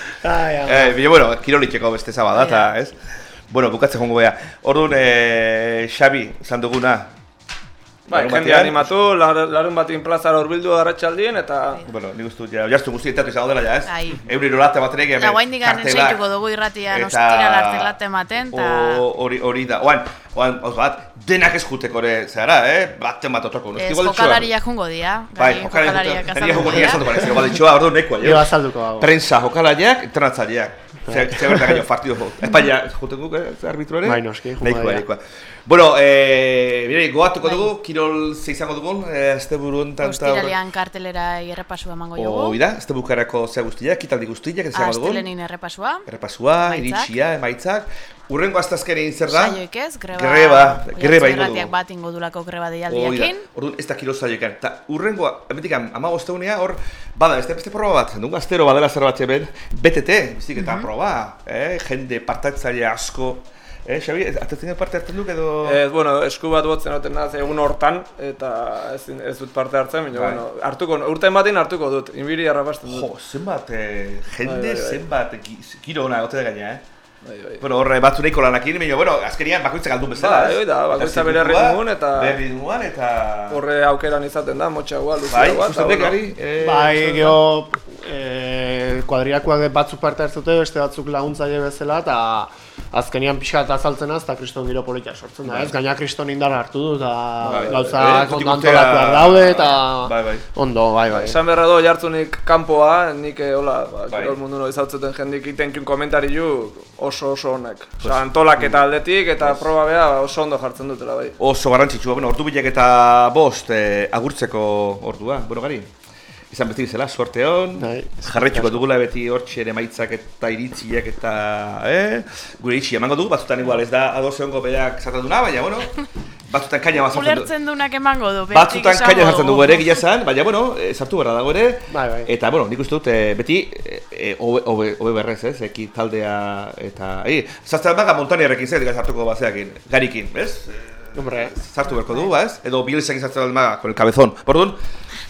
S3: Eh, bine, bueno, kirolitzeko beste zaba da, eta, ez? Bueno, bukatzen jongo beha. Orduan, eh, Xabi, izan duguna.
S6: Bai, jende animatu, lar- larun batin plazara urbildu arratsaldien eta
S3: Bueno, nik uste dut, ja, jartu guzti entratu izango dela, ja, ez?
S2: Bai.
S3: Euri rolate bat ere,
S2: Eta guain digan enseituko dugu irratian, ostira lartelate ematen, eta...
S3: Hori hori da. Oan, oan, oz bat, denak ez juteko ere, zehara, eh? Baten bat otoko.
S2: Ez jokalariak jungo dira,
S3: Bai, jokalariak
S2: jokalariak
S3: jokalariak
S2: azalduko
S3: jokalariak
S2: dira.
S3: azalduko. Balitxoa, ordu nekoa, jo.
S4: azalduko dago.
S3: Prensa jokalariak, entrenatzaileak. Zer berda gaino partido. España juten guk, eh, arbitro ere?
S4: Bai, noski, jungo
S3: nahikoa. Bueno, eh, bire, goatuko
S2: Bai.
S3: dugu, kirol ze izango dugun, eh, azte burun tanta...
S2: Ostiralean kartelera errepasua emango jogu.
S3: Hoi da, azte bukarako ze guztiak, kitaldi guztiak, ez izango dugun.
S2: Astelenin errepasua.
S3: Errepasua, iritsia, emaitzak. Urrengo astazkenein zer da?
S2: Saioik ez, greba,
S3: Greba, greba ingo dugu.
S2: bat ingo dulako greba deialdiakin.
S3: orduan ez da kilo zaioekan. Eta urrengoa, emetik ama bosteunea, hor, bada, beste beste proba bat, dugu astero badela zer bat hemen, BTT, bizik eta
S2: Mhm.
S3: proba, eh? jende partatzaile asko. Eh, Xabi, atetzen parte hartzen duk edo...
S6: Ez, bueno, esku bat botzen oten naz egun hortan, eta ez, ez dut parte hartzen, baina,
S3: Bai.
S6: bueno, hartuko, urten batin hartuko dut, inbiri harrapasten dut.
S3: Jo, zenbat, eh, jende,
S6: Bai, bai, bai.
S3: zenbat, gi- giro ona gote da gaina, eh?
S6: Bai, bai.
S3: Bueno, horre batzu nahiko lanakin, baina, bueno, azkenian bakoitzak aldun bezala,
S6: Bai,
S3: ez?
S6: hoi da, bakoitza
S3: Eta
S6: bere ritmoan eta-
S3: Bere ritmoan eta...
S6: Horre aukeran izaten da, motxagoa,
S3: Bai,
S6: luzeagoa, eta
S3: zuzendek,
S6: bueno.
S3: ari? Eh,
S4: Bai,
S3: da?
S4: geho, e, kuadriakoak batzuk parte hartzute, beste batzuk laguntzaile bezala, eta azkenian pixka eta azaltzen az, eta kriston giro politia sortzen da, ez? Gaina kriston indar hartu du, eta
S3: Bai, eh,
S4: gauzak
S3: tutik
S4: ondo
S3: urtea-
S4: antolatuak daude, eta
S3: Bai, bai.
S4: ondo, bai, bai.
S6: Esan beharra do, jartzunik kanpoa, nik eh, hola, ba,
S3: Bai.
S6: kirol mundu no izautzeten jendik itenkun komentariu oso oso honek. Osa, antolak eta aldetik eta proba beha oso ondo jartzen dutela bai.
S3: Oso garrantzitsua, bueno, ordu bilak eta bost eh, agurtzeko ordua, bueno, gari. Izan beti bezala, suerte hon,
S4: Bai.
S3: jarretxuko dugula beti hortxe ere maitzak eta iritziak eta, eh? Gure itxi emango dugu, batzutan igual ez da ados egongo berak zataduna, baina, bueno, batzutan kaina bat sartzen du.
S2: Ulertzen dunak emango du.
S3: Batzutan
S2: behetik
S3: kaina sartzen
S2: du.
S3: dugu ere gila zan, baina, bueno, e, sartu berra dago ere.
S4: Bai, bai.
S3: Eta, bueno, nik uste dut, e, beti, e, e, hobe, hobe, hobe berrez, ez, eki taldea, eta, e, sartzen baga montanierrekin zer, dika sartuko bazeakin, garikin, ez?
S4: Hombre,
S3: Sartu beharko du, ba, ez? Edo bilesak sartzen bat maga, con el cabezón. Bordun,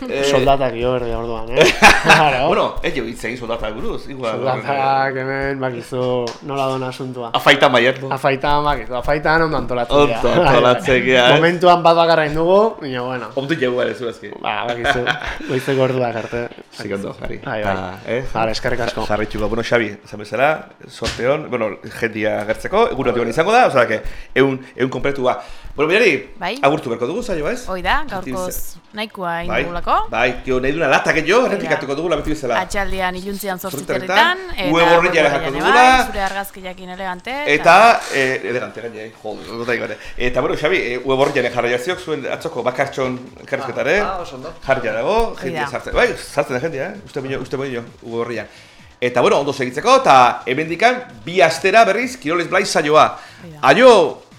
S3: eh,
S4: soldatak jo berdi orduan, eh? Claro.
S3: bueno, ez jo hitz egin soldatak buruz, igual.
S4: Soldatak hemen bakizu nola dona asuntua.
S3: Afaita maiatlo.
S4: Afaitan bakizu, afaitan ondo antolatzen
S3: Ondo antolatzen gea, eh?
S4: Momentuan bat bakarrain dugu, baina bueno.
S3: Omtu jau ere, zuazki.
S4: Ba, bakizu, goizeko orduak arte.
S3: Segondo, jarri.
S4: Bai, bai.
S3: Ta, eh?
S4: Vale, eskerrik asko.
S3: Jarritxuko, bueno, Xabi, esan bezala, sorteon, bueno, jendia gertzeko, egun hori izango da, osea, que eun, eun kompletua. Bueno, mirari,
S2: Bai.
S3: agurtu berko dugu, zailo, ez?
S2: Hoi da, gaurkoz nahikoa
S3: Bai,
S2: indugulako.
S3: bai, kio nahi duna latak jo, errepikatuko dugula beti bezala.
S2: Atxaldian iluntzian
S3: Zortziterritan, web orria ere jarko dugula.
S2: bai, zure argazkiakin elegante.
S3: Eta, eh, elegante gaine, eh, joder, dut gore. Eta, bueno, Xabi, eh, web horrian jarri jarziok, zuen atzoko bakartxon karrizketare.
S6: Ah, oso ondo.
S3: Jarri dago, jendia
S2: da.
S3: sartzen. Bai, sartzen da jendia, eh? Uste bineo, uste bineo, web horrian. Eta, bueno, ondo segitzeko, eta hemendikan bi astera berriz, Kiroles Blai saioa. Aio,